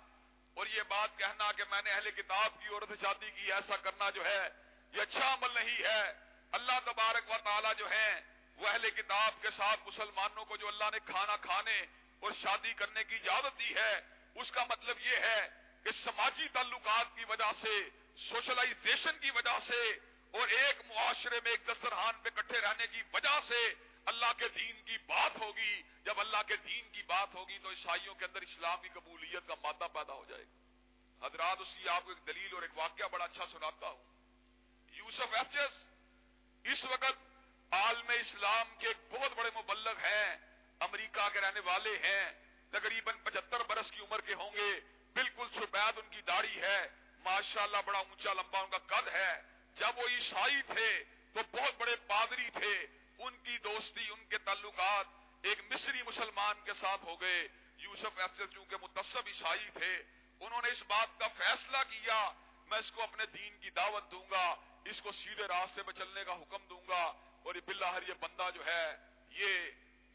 اور یہ بات کہنا کہ میں نے اہل کتاب کی عورت سے شادی کی، ایسا کرنا جو ہے، یہ اچھا عمل نہیں ہے۔ اللہ تبارک و تعالی جو ہے وہ اہل کتاب کے ساتھ مسلمانوں کو جو اللہ نے کھانا کھانے اور شادی کرنے کی اجازت دی ہے، اس کا مطلب یہ ہے کہ سماجی تعلقات کی وجہ سے، سوشلائزیشن کی وجہ سے اور ایک معاشرے میں ایک دسترحان پہ کٹھے رہنے کی وجہ سے اللہ کے دین کی بات ہوگی۔ جب اللہ کے دین کی بات ہوگی تو عیسائیوں کے اندر اسلام کی قبولیت کا مادہ پیدا ہو جائے گا۔ حضرات، اس کی آپ کو ایک دلیل اور ایک واقعہ بڑا اچھا سناتا ہوں۔ یوسف ایفچس اس وقت عالم اسلام کے ایک بہت بڑے مبلغ ہیں، امریکہ کے رہنے والے ہیں، تقریباً پچہتر برس کی عمر کے ہوں گے۔ بالکل سفید ان کی داڑھی ہے۔ ماشاءاللہ بڑا اونچا لمبا ان کا قد ہے۔ جب وہ عیسائی تھے تو بہت بڑے پادری تھے۔ ان کی دوستی، ان کے تعلقات ایک مصری مسلمان کے ساتھ ہو گئے۔ یوسف ایسے چونکہ متصب عیسائی تھے۔ انہوں نے اس بات کا فیصلہ کیا، میں اس کو اپنے دین کی دعوت دوں گا، اس کو سیدھے راستے میں چلنے کا حکم دوں گا اور یہ بلاہر یہ بندہ جو ہے، یہ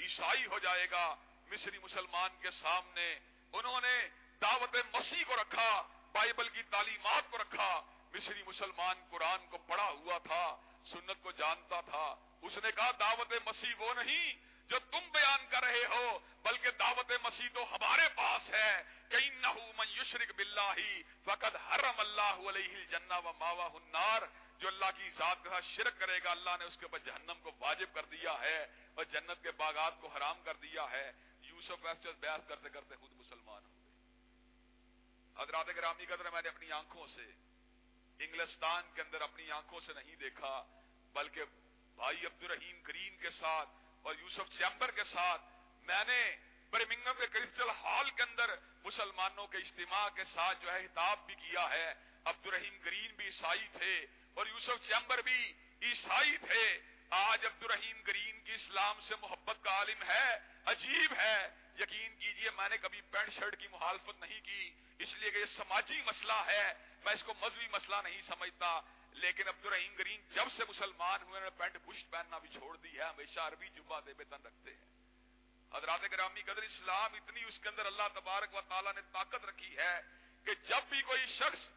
عیسائی ہو جائے گا۔ مصری مسلمان کے سامنے انہوں نے دعوت مسیح کو رکھا، بائبل کی تعلیمات کو رکھا۔ مصری مسلمان قرآن کو پڑھا ہوا تھا، سنت کو جانتا تھا۔ اس نے کہا، دعوت مسیح وہ نہیں جو تم بیان کر رہے ہو، بلکہ دعوت مسیح تو ہمارے پاس ہے۔ کہ من یشرک باللہ فقد حرم اللہ علیہ الجنہ و ماوا النار۔ جو اللہ کی ذات کے ساتھ شرک کرے گا، اللہ نے اس کے اوپر جہنم کو واجب کر دیا ہے اور جنت کے باغات کو حرام کر دیا ہے۔ یوسف ایسے کرتے کرتے خود حضرات گرامی قدر میں نے اپنی آنکھوں سے انگلستان کے اندر اپنی آنکھوں سے نہیں دیکھا، بلکہ بھائی عبد الرحیم گرین کے ساتھ اور یوسف چیمبر کے ساتھ میں نے برمنگم کے کرسٹل ہال کے اندر مسلمانوں کے اجتماع کے ساتھ جو ہے خطاب بھی کیا ہے۔ عبد الرحیم گرین بھی عیسائی تھے اور یوسف چیمبر بھی عیسائی تھے۔ آج عبد الرحیم گرین کی اسلام سے محبت کا عالم ہے، عجیب ہے۔ یقین کیجیے میں نے کبھی پینٹ شرٹ کی مخالفت نہیں کی۔ اس لیے کہ یہ سماجی مسئلہ ہے، میں اس کو مذہبی مسئلہ نہیں سمجھتا۔ لیکن عبد الرحیم گرین جب سے مسلمان ہوئے، انہوں نے پینٹ پشت پہننا بھی چھوڑ دی ہے، ہمیشہ عربی جبا دے تن رکھتے ہیں۔ حضرات گرامی قدر اسلام اتنی اس کے اندر اللہ تبارک و تعالیٰ نے طاقت رکھی ہے کہ جب بھی کوئی شخص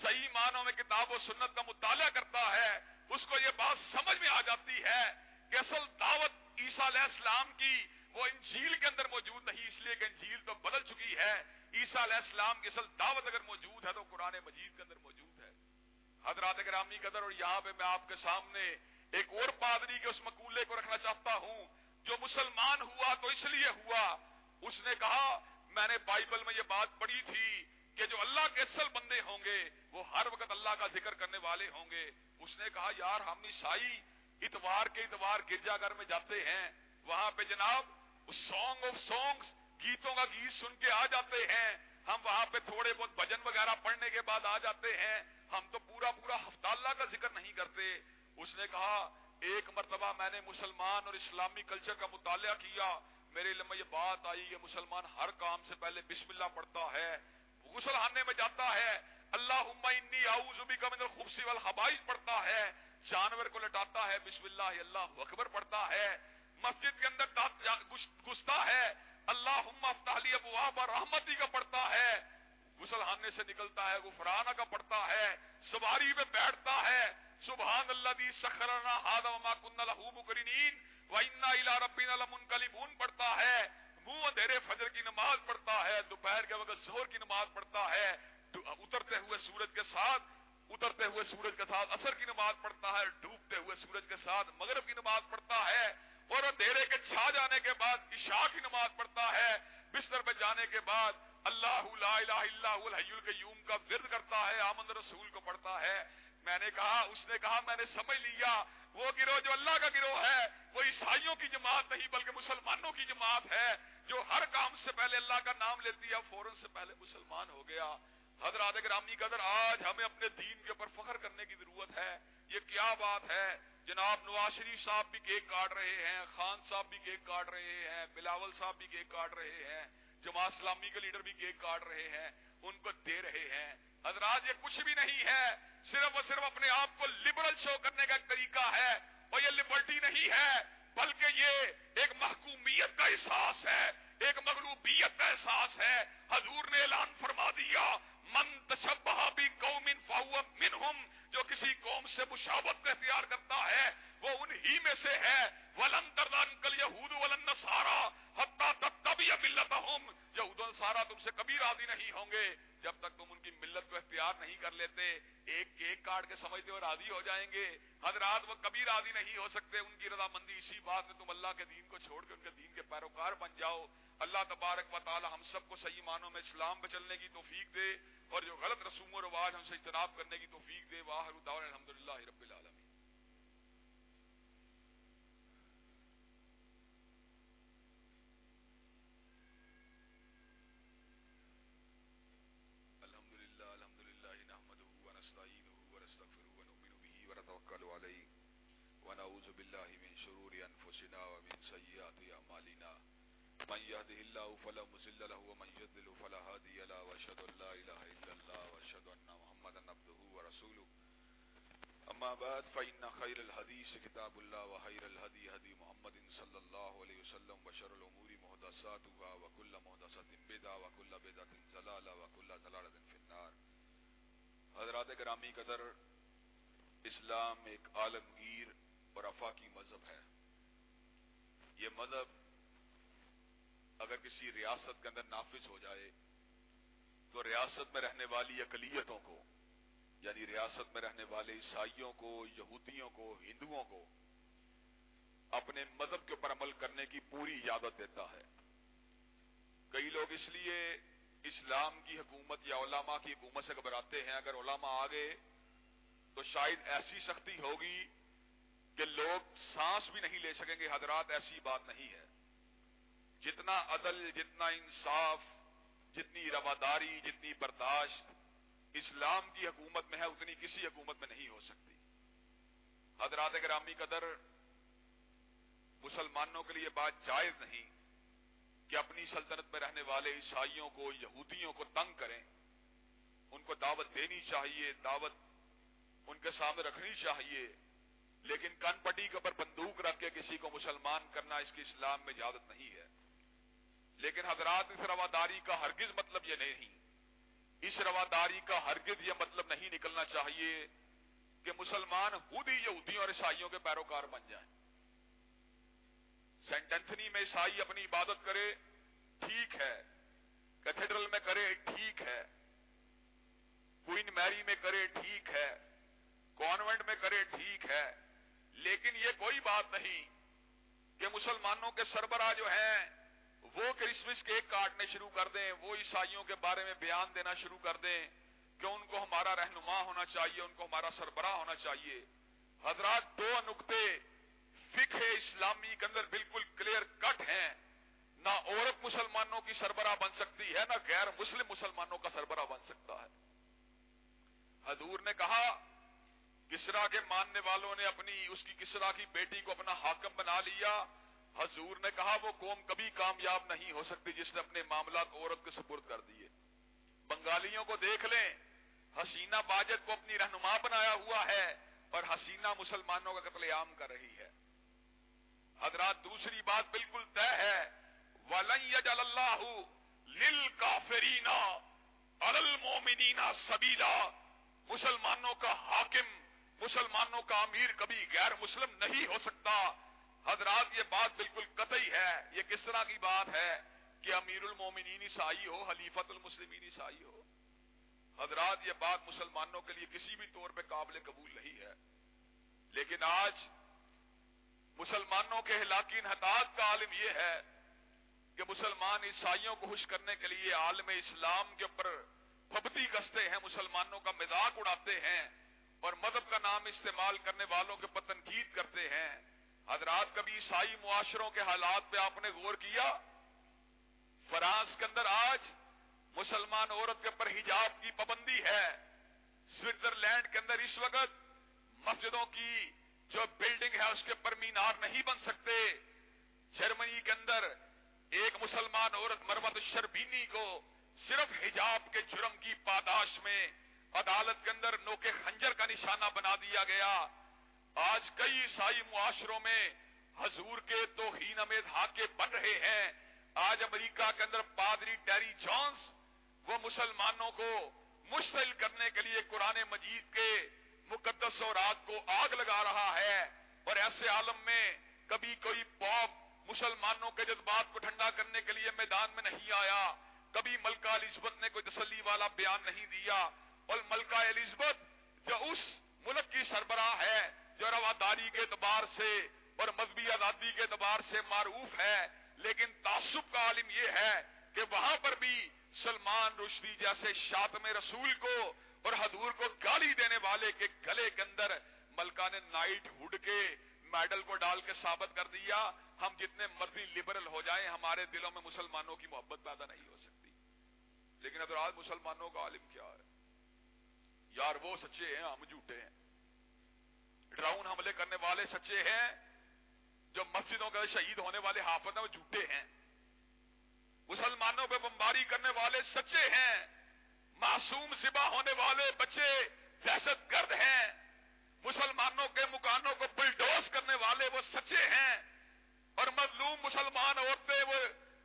صحیح معنوں میں کتاب و سنت کا مطالعہ کرتا ہے، اس کو یہ بات سمجھ میں آ جاتی ہے کہ اصل دعوت عیسیٰ علیہ السلام کی وہ انجیل کے اندر موجود نہیں، اس لیے کہ انجیل تو بدل چکی ہے۔ عیسیٰ علیہ السلام کی اصل دعوت اگر موجود ہے تو قرآن مجید کے اندر موجود ہے۔ حضرات گرامی قدر اور یہاں پہ میں آپ کے سامنے ایک اور پادری کے اس مقولے کو رکھنا چاہتا ہوں جو مسلمان ہوا تو اس لیے ہوا۔ اس نے کہا، میں نے بائبل میں یہ بات پڑھی تھی کہ جو اللہ کے اصل بندے ہوں گے، وہ ہر وقت اللہ کا ذکر کرنے والے ہوں گے۔ اس نے کہا، یار، ہم عیسائی اتوار کے اتوار گرجا گھر میں جاتے ہیں۔ وہاں پہ جناب سانگ آف سانگس گیتوں کا گیت سن کے آ جاتے ہیں۔ ہم وہاں پہ تھوڑے بہت بجن وغیرہ پڑھنے کے بعد آ جاتے ہیں۔ ہم تو پورا پورا ہفتہ اللہ کا ذکر نہیں کرتے۔ اس نے کہا، ایک مرتبہ میں نے مسلمان اور اسلامی کلچر کا مطالعہ کیا۔ میرے علم میں یہ بات آئی کہ مسلمان ہر کام سے پہلے بسم اللہ پڑھتا ہے، غسل خانے میں جاتا ہے۔ اللہ انی اعوذ بک من الخبث والخبائث پڑھتا ہے۔ جانور کو لٹاتا ہے، بسم اللہ اللہ اکبر پڑھتا ہے۔ مسجد کے اندر گھستا ہے۔ اللہ افتح لی ابواب رحمتی کا پڑھتا ہے، غسل خانے سے نکلتا ہے، غفرانہ کا پڑھتا ہے، سواری میں بیٹھتا ہے، سبحان اللہ دی سخرنا ہادا وما کننا لہو مکرنین وَإِنَّا إِلَىٰ رَبِّنَا لَمُنْقَلِبُونَ پڑھتا ہے، منہ اندھیرے فجر کی نماز پڑھتا ہے، دوپہر کے وقت زہر کی نماز پڑھتا ہے اترتے ہوئے سورج کے ساتھ، اترتے ہوئے سورج کے ساتھ اثر کی نماز پڑھتا ہے، ڈوبتے ہوئے سورج کے ساتھ مغرب کی نماز پڑھتا ہے اور اندھیرے کے چھا جانے کے بعد عشاء کی نماز پڑھتا ہے، بستر پہ جانے کے بعد اللہ لا الہ الا هو الحی القیوم کا ورد کرتا ہے، آمد رسول کو پڑھتا ہے۔ میں نے کہا، اس نے کہا، میں نے سمجھ لیا، وہ گروہ جو اللہ کا گروہ ہے، وہ عیسائیوں کی جماعت نہیں بلکہ مسلمانوں کی جماعت ہے، جو ہر کام سے پہلے اللہ کا نام لیتی ہے، فوراً سے پہلے مسلمان ہو گیا۔ حضرات گرامی قدر، آج ہمیں اپنے دین کے اوپر فخر کرنے کی ضرورت ہے۔ یہ کیا بات ہے؟ جناب نواز شریف صاحب بھی کیک کاٹ رہے ہیں، خان صاحب بھی کیک کاٹ رہے ہیں، بلاول صاحب بھی کیک کاٹ رہے ہیں، جماعت اسلامی کے لیڈر بھی کیک کاٹ رہے ہیں، ان کو دے رہے ہیں۔ حضرات، یہ کچھ بھی نہیں ہے، صرف اور صرف اپنے آپ کو لبرل شو کرنے کا ایک طریقہ ہے، اور یہ لبرٹی نہیں ہے، بلکہ یہ ایک محکومیت کا احساس ہے، ایک مغلوبیت کا احساس ہے۔ حضور نے اعلان فرما دیا، من تشبہ بھی قوم منہم جو کسی قوم سے مشابت کا اختیار کرتا ہے، وہ انہی میں سے ہے۔ ولن تردان کل یہود ولن نصارا، حتی تتبی ملتہم۔ یہود و نصارا تم سے کبھی راضی نہیں ہوں گے۔ جب تک تم ان کی ملت کو اختیار نہیں کر لیتے، ایک کیک کاٹ کے سمجھتے ہو راضی ہو جائیں گے۔ حضرات وہ کبھی راضی نہیں ہو سکتے۔ ان کی رضا مندی اسی بات میں تم اللہ کے دین کو چھوڑ کے ان کے دین کے پیروکار بن جاؤ۔ اللہ تبارک و تعالی ہم سب کو صحیح معنوں میں اسلام پہ چلنے کی توفیق دے۔ اور جو غلط رسوم و رواج ہم سے اجتناب کرنے کی توفیق دے واہر الدار الحمد للہ رب العالمین۔ الحمد للہ الحمد للہ نحمده ونستعینه ونستغفره ونؤمن به ونتوکل علیه ونعوذ بالله من شرور انفسنا ومن سیئات اعمالنا۔ من يهده الله فلا مضل له ومن يضلل فلا هادي له واشهد ان لا اله الا الله واشهد ان محمدا عبده ورسوله. اما بعد فان خير الحديث كتاب الله وخير الهدي هدي محمد صلى الله عليه وسلم وشر الامور محدثاتها وكل محدثه بدعه وكل بدعه ضلاله وكل ضلاله في النار. حضرات گرامی، قدر اسلام ایک عالمگیر اور افاقی مذہب ہے۔ یہ مذہب اگر کسی ریاست کے اندر نافذ ہو جائے، تو ریاست میں رہنے والی اقلیتوں کو یعنی ریاست میں رہنے والے عیسائیوں کو، یہودیوں کو، ہندوؤں کو، اپنے مذہب کے اوپر عمل کرنے کی پوری اجازت دیتا ہے۔ کئی لوگ اس لیے اسلام کی حکومت یا علماء کی حکومت سے گھبراتے ہیں۔ اگر علماء آگے تو شاید ایسی سختی ہوگی کہ لوگ سانس بھی نہیں لے سکیں گے۔ حضرات، ایسی بات نہیں ہے۔ جتنا عدل، جتنا انصاف، جتنی رواداری، جتنی برداشت اسلام کی حکومت میں ہے، اتنی کسی حکومت میں نہیں ہو سکتی۔ حضرات گرامی قدر مسلمانوں کے لیے بات جائز نہیں کہ اپنی سلطنت میں رہنے والے عیسائیوں کو، یہودیوں کو تنگ کریں۔ ان کو دعوت دینی چاہیے، دعوت ان کے سامنے رکھنی چاہیے۔ لیکن کن پٹی کے اوپر بندوق رکھ کے کسی کو مسلمان کرنا اس کی اسلام میں اجازت نہیں ہے۔ لیکن حضرات اس رواداری کا ہرگز مطلب یہ نہیں۔ اس رواداری کا ہرگز یہ مطلب نہیں نکلنا چاہیے کہ مسلمان خود ہی یہودیوں اور عیسائیوں کے پیروکار بن جائیں۔ سینٹ اینتھنی میں عیسائی اپنی عبادت کرے، ٹھیک ہے۔ کیتھیڈرل میں کرے، ٹھیک ہے۔ کوئن میری میں کرے، ٹھیک ہے۔ کانوینٹ میں کرے، ٹھیک ہے۔ لیکن یہ کوئی بات نہیں کہ مسلمانوں کے سربراہ جو ہیں وہ کرسمس کیک کاٹنے شروع کر دیں، وہ عیسائیوں کے بارے میں بیان دینا شروع کر دیں کہ ان کو ہمارا رہنما ہونا چاہیے، ان کو ہمارا سربراہ ہونا چاہیے۔ حضرات، دو نقطے فکر اسلامی کے اندر بالکل کلیئر کٹ ہیں۔ نہ عورت مسلمانوں کی سربراہ بن سکتی ہے، نہ غیر مسلم مسلمانوں کا سربراہ بن سکتا ہے۔ حضور نے کہا، کسرا کے ماننے والوں نے اپنی، اس کی کسرا کی بیٹی کو اپنا حاکم بنا لیا۔ حضور نے کہا وہ قوم کبھی کامیاب نہیں ہو سکتی جس نے اپنے معاملات عورت کے سپرد کر دیے۔ بنگالیوں کو دیکھ لیں۔ حسینہ باجد کو اپنی رہنما بنایا ہوا ہے اور حسینہ مسلمانوں کا قتل عام کر رہی ہے۔ حضرات، دوسری بات بالکل طے ہے۔ وَلَن اللَّهُ لِلْكَافِرِينَ عَلَى الْمُؤْمِنِينَ سَبِيلًا مسلمانوں کا حاکم، مسلمانوں کا امیر کبھی غیر مسلم نہیں ہو سکتا۔ حضرات، یہ بات بالکل قطعی ہے۔ یہ کس طرح کی بات ہے کہ امیر المومنین عیسائی ہو حلیفت المسلمین عیسائی ہو؟ حضرات، یہ بات مسلمانوں کے لیے کسی بھی طور پہ قابل قبول نہیں ہے۔ لیکن آج مسلمانوں کے ہلاکی انحطاط کا عالم یہ ہے کہ مسلمان عیسائیوں کو خوش کرنے کے لیے عالم اسلام کے اوپر پھپتی کستے ہیں، مسلمانوں کا مزاق اڑاتے ہیں اور مذہب کا نام استعمال کرنے والوں کے پتنقید کرتے ہیں۔ حضرات کبھی عیسائی معاشروں کے حالات پہ آپ نے غور کیا؟ فرانس کے اندر آج مسلمان عورت کے اوپر حجاب کی پابندی ہے۔ سوئٹزرلینڈ کے اندر اس وقت مسجدوں کی جو بلڈنگ ہے اس کے اوپر مینار نہیں بن سکتے۔ جرمنی کے اندر ایک مسلمان عورت مرمت شربینی کو صرف حجاب کے جرم کی پاداش میں عدالت کے اندر نوکے خنجر کا نشانہ بنا دیا گیا۔ آج کئی عیسائی معاشروں میں حضور کے توہین میں دھاکے بن رہے ہیں۔ آج امریکہ کے اندر پادری ٹیری جانس وہ مسلمانوں کو مشتعل کرنے کے لیے قرآن مجید کے مقدس اور آگ کو آگ لگا رہا ہے۔ اور ایسے عالم میں کبھی کوئی پاپ مسلمانوں کے جذبات کو ٹھنڈا کرنے کے لیے میدان میں نہیں آیا۔ کبھی ملکہ الزبت نے کوئی تسلی والا بیان نہیں دیا۔ اور ملکہ الزبت جو اس ملک کی سربراہ ہے جو رواداری کے اعتبار سے اور مذہبی آزادی کے اعتبار سے معروف ہے، لیکن تعصب کا عالم یہ ہے کہ وہاں پر بھی سلمان رشدی جیسے شاطم رسول کو اور حضور کو گالی دینے والے کے گلے کے اندر ملکہ نے نائٹ ہڈ کے میڈل کو ڈال کے ثابت کر دیا، ہم جتنے مرضی لبرل ہو جائیں، ہمارے دلوں میں مسلمانوں کی محبت پیدا نہیں ہو سکتی۔ لیکن ادھر آج مسلمانوں کا عالم کیا ہے؟ یار وہ سچے ہیں، ہم جھوٹے ہیں۔ ڈراؤن حملے کرنے والے سچے ہیں، جو مسجدوں کے شہید ہونے والے حافظ ہیں، وہ جھوٹے ہیں۔ مسلمانوں پہ بمباری کرنے والے سچے ہیں، معصوم سبا ہونے والے بچے دہشت گرد ہیں۔ مسلمانوں کے مکانوں کو بلڈوز کرنے والے وہ سچے ہیں، اور مظلوم مسلمان عورتیں وہ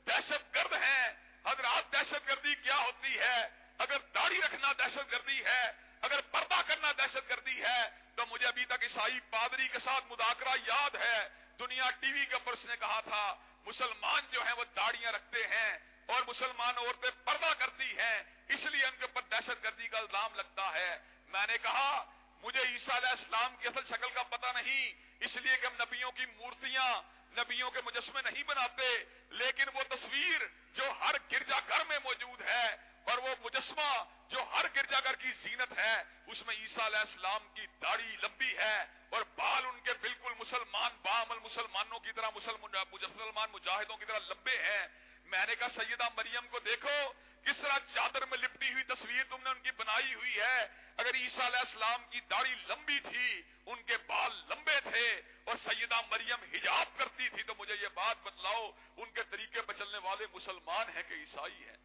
دہشت گرد ہیں۔ حضرات، دہشت گردی کیا ہوتی ہے؟ اگر داڑھی رکھنا دہشت گردی ہے، اگر پردہ کرنا دہشت گردی ہے تو مجھے ابھی تک عیسائی پادری کے ساتھ مذاکرہ یاد ہے۔ دنیا ٹی وی کے اوپر اس نے کہا تھا، مسلمان جو ہیں وہ داڑیاں رکھتے ہیں اور مسلمان عورتیں پردہ کرتی ہیں، اس لیے ان کے اوپر دہشت گردی کا الزام لگتا ہے۔ میں نے کہا، مجھے عیسیٰ علیہ السلام کی اصل شکل کا پتہ نہیں، اس لیے کہ ہم نبیوں کی مورتیاں، نبیوں کے مجسمے نہیں بناتے، لیکن وہ تصویر جو ہر گرجا گھر میں موجود ہے اور وہ مجسمہ جو ہر گرجا گھر کی زینت ہے، اس میں عیسیٰ علیہ السلام کی داڑھی لمبی ہے اور بال ان کے بالکل مسلمان، بامل مسلمانوں کی طرح مسلمان مجاہدوں کی طرح لمبے ہیں۔ میں نے کہا، سیدہ مریم کو دیکھو، کس طرح چادر میں لپٹی ہوئی تصویر تم نے ان کی بنائی ہوئی ہے۔ اگر عیسیٰ علیہ السلام کی داڑھی لمبی تھی، ان کے بال لمبے تھے اور سیدہ مریم حجاب کرتی تھی، تو مجھے یہ بات بتلاؤ، ان کے طریقے پر چلنے والے مسلمان ہیں کہ عیسائی ہیں۔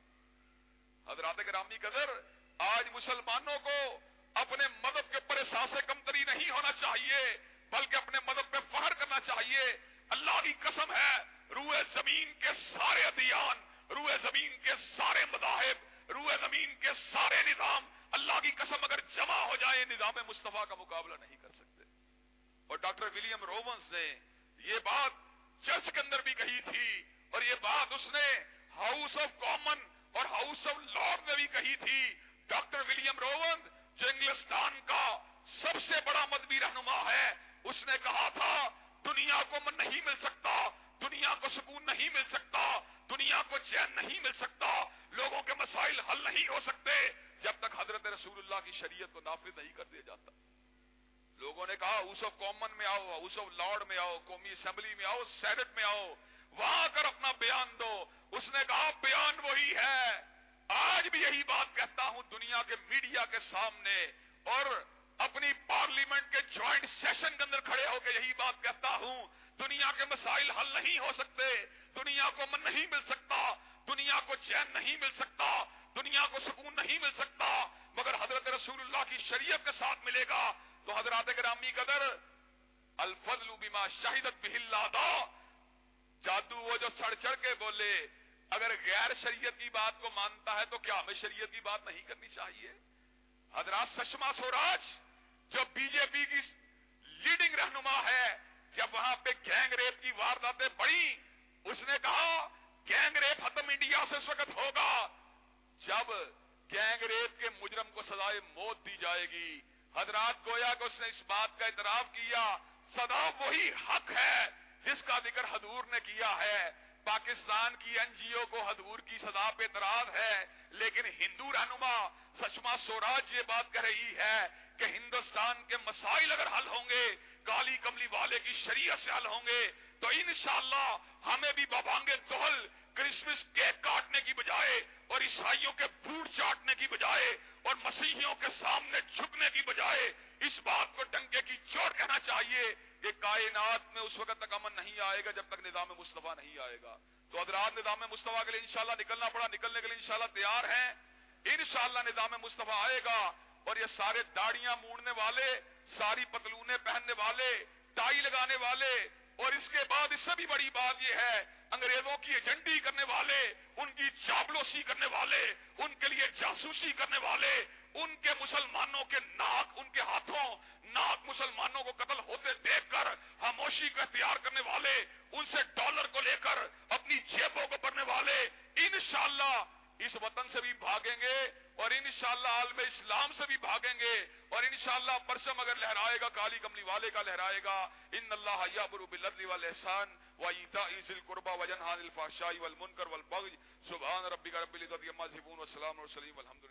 حضرات گرامی قدر آج مسلمانوں کو اپنے مدد کے اوپر احساس کمتری نہیں ہونا چاہیے، بلکہ اپنے مدد پہ فخر کرنا چاہیے۔ اللہ کی قسم ہے روئے زمین کے سارے ادیان روئے زمین کے سارے مذاہب روئے زمین کے سارے نظام، اللہ کی قسم اگر جمع ہو جائے، نظام مصطفیٰ کا مقابلہ نہیں کر سکتے۔ اور ڈاکٹر ولیم رومنس نے یہ بات چرچ کے اندر بھی کہی تھی، اور یہ بات اس نے ہاؤس آف کامن اور ہاؤس آف لارڈ میں بھی کہی تھی، ڈاکٹر ولیم روون جو انگلستان کا سب سے بڑا مدبی رہنما ہے، اس نے کہا تھا، دنیا کو من نہیں مل سکتا، دنیا کو سکون نہیں مل سکتا، دنیا کو چین نہیں مل سکتا، لوگوں کے مسائل حل نہیں ہو سکتے۔ جب تک حضرت رسول اللہ کی شریعت کو نافذ نہیں کر دیا جاتا۔ لوگوں نے کہا، ہاؤس آف کامن میں آؤ، ہاؤس آف لارڈ میں آؤ، قومی اسمبلی میں آؤ، سینٹ میں آؤ، وہاں کر اپنا بیان دو۔ اس نے کہا، بیان وہی ہے۔ آج بھی یہی بات کہتا ہوں دنیا کے میڈیا کے سامنے اور اپنی پارلیمنٹ کے جوائنٹ سیشن کے اندر کھڑے ہو کے یہی بات کہتا ہوں۔ دنیا کے مسائل حل نہیں ہو سکتے، دنیا کو من نہیں مل سکتا، دنیا کو چین نہیں مل سکتا، دنیا کو سکون نہیں مل سکتا۔ مگر حضرت رسول اللہ کی شریعت کے ساتھ ملے گا تو حضرات گرامی قدر، الفضل بما شہیدت بہلا دا جادو وہ جو سڑ چڑھ کے بولے اگر غیر شریعت کی بات کو مانتا ہے تو کیا ہمیں شریعت کی بات نہیں کرنی چاہیے؟ حضرات سشما سوراج، جو بی جے پی کی لیڈنگ رہنما ہے، جب وہاں پہ گینگ ریپ کی وارداتیں بڑی اس نے کہا، گینگ ریپ ختم انڈیا سے اس وقت ہوگا۔ جب گینگ ریپ کے مجرم کو سزائے موت دی جائے گی، حضرات گویا کہ اس نے اس بات کا اعتراف کیا سدا وہی حق ہے جس کا ذکر حضور نے کیا ہے۔ پاکستان کی این جی او کو حضور کی سزا پہ اعتراض ہے، لیکن ہندو رہنما سشما سوراج یہ بات کہہ رہی ہے کہ ہندوستان کے مسائل اگر حل ہوں گے، کالی کملی والے کی شریعت سے حل ہوں گے، تو انشاءاللہ ہمیں بھی بابانگے دوہل کرسمس کیک کاٹنے کی بجائے اور عیسائیوں کے بوٹ چاٹنے کی بجائے اور مسیحیوں کے سامنے جھکنے کی بجائے اس بات کو ڈنکے کی چوٹ کہنا چاہیے۔ کہ کائنات میں اس وقت تک امن نہیں آئے گا جب تک نظام مصطفیٰ نہیں آئے گا۔ تو حضرات نظام مصطفیٰ کے لیے انشاءاللہ نکلنا پڑا، نکلنے کے لیے انشاءاللہ تیار ہیں، انشاءاللہ نظام مصطفیٰ آئے گا اور یہ سارے داڑیاں موڑنے والے، ساری پتلونے پہننے والے، ٹائی لگانے والے، اور اس کے بعد اس سے بھی بڑی بات یہ ہے، انگریزوں کی ایجنڈی کرنے والے، ان کی چاپلوسی کرنے والے، ان کے لیے جاسوسی کرنے والے ان کے مسلمانوں کے ناک، ان کے ہاتھوں ناک مسلمانوں کو قتل ہوتے دیکھ کر خاموشی کو اختیار کرنے والے، ان سے ڈالر کو لے کر اپنی جیبوں کو بھرنے والے انشاءاللہ اس وطن سے بھی بھاگیں گے اور انشاءاللہ عالم اسلام سے بھی بھاگیں گے اور انشاءاللہ پرچم اگر لہرائے گا، کالی کملی والے کا لہرائے گا ان اللہ یابر بالعدل والاحسان وایتاء ذی القربى وینھا عن الفحشاء والمنکر والبغي سبحان ربک رب العزت عما یصفون والسلام علی المرسلین والحمد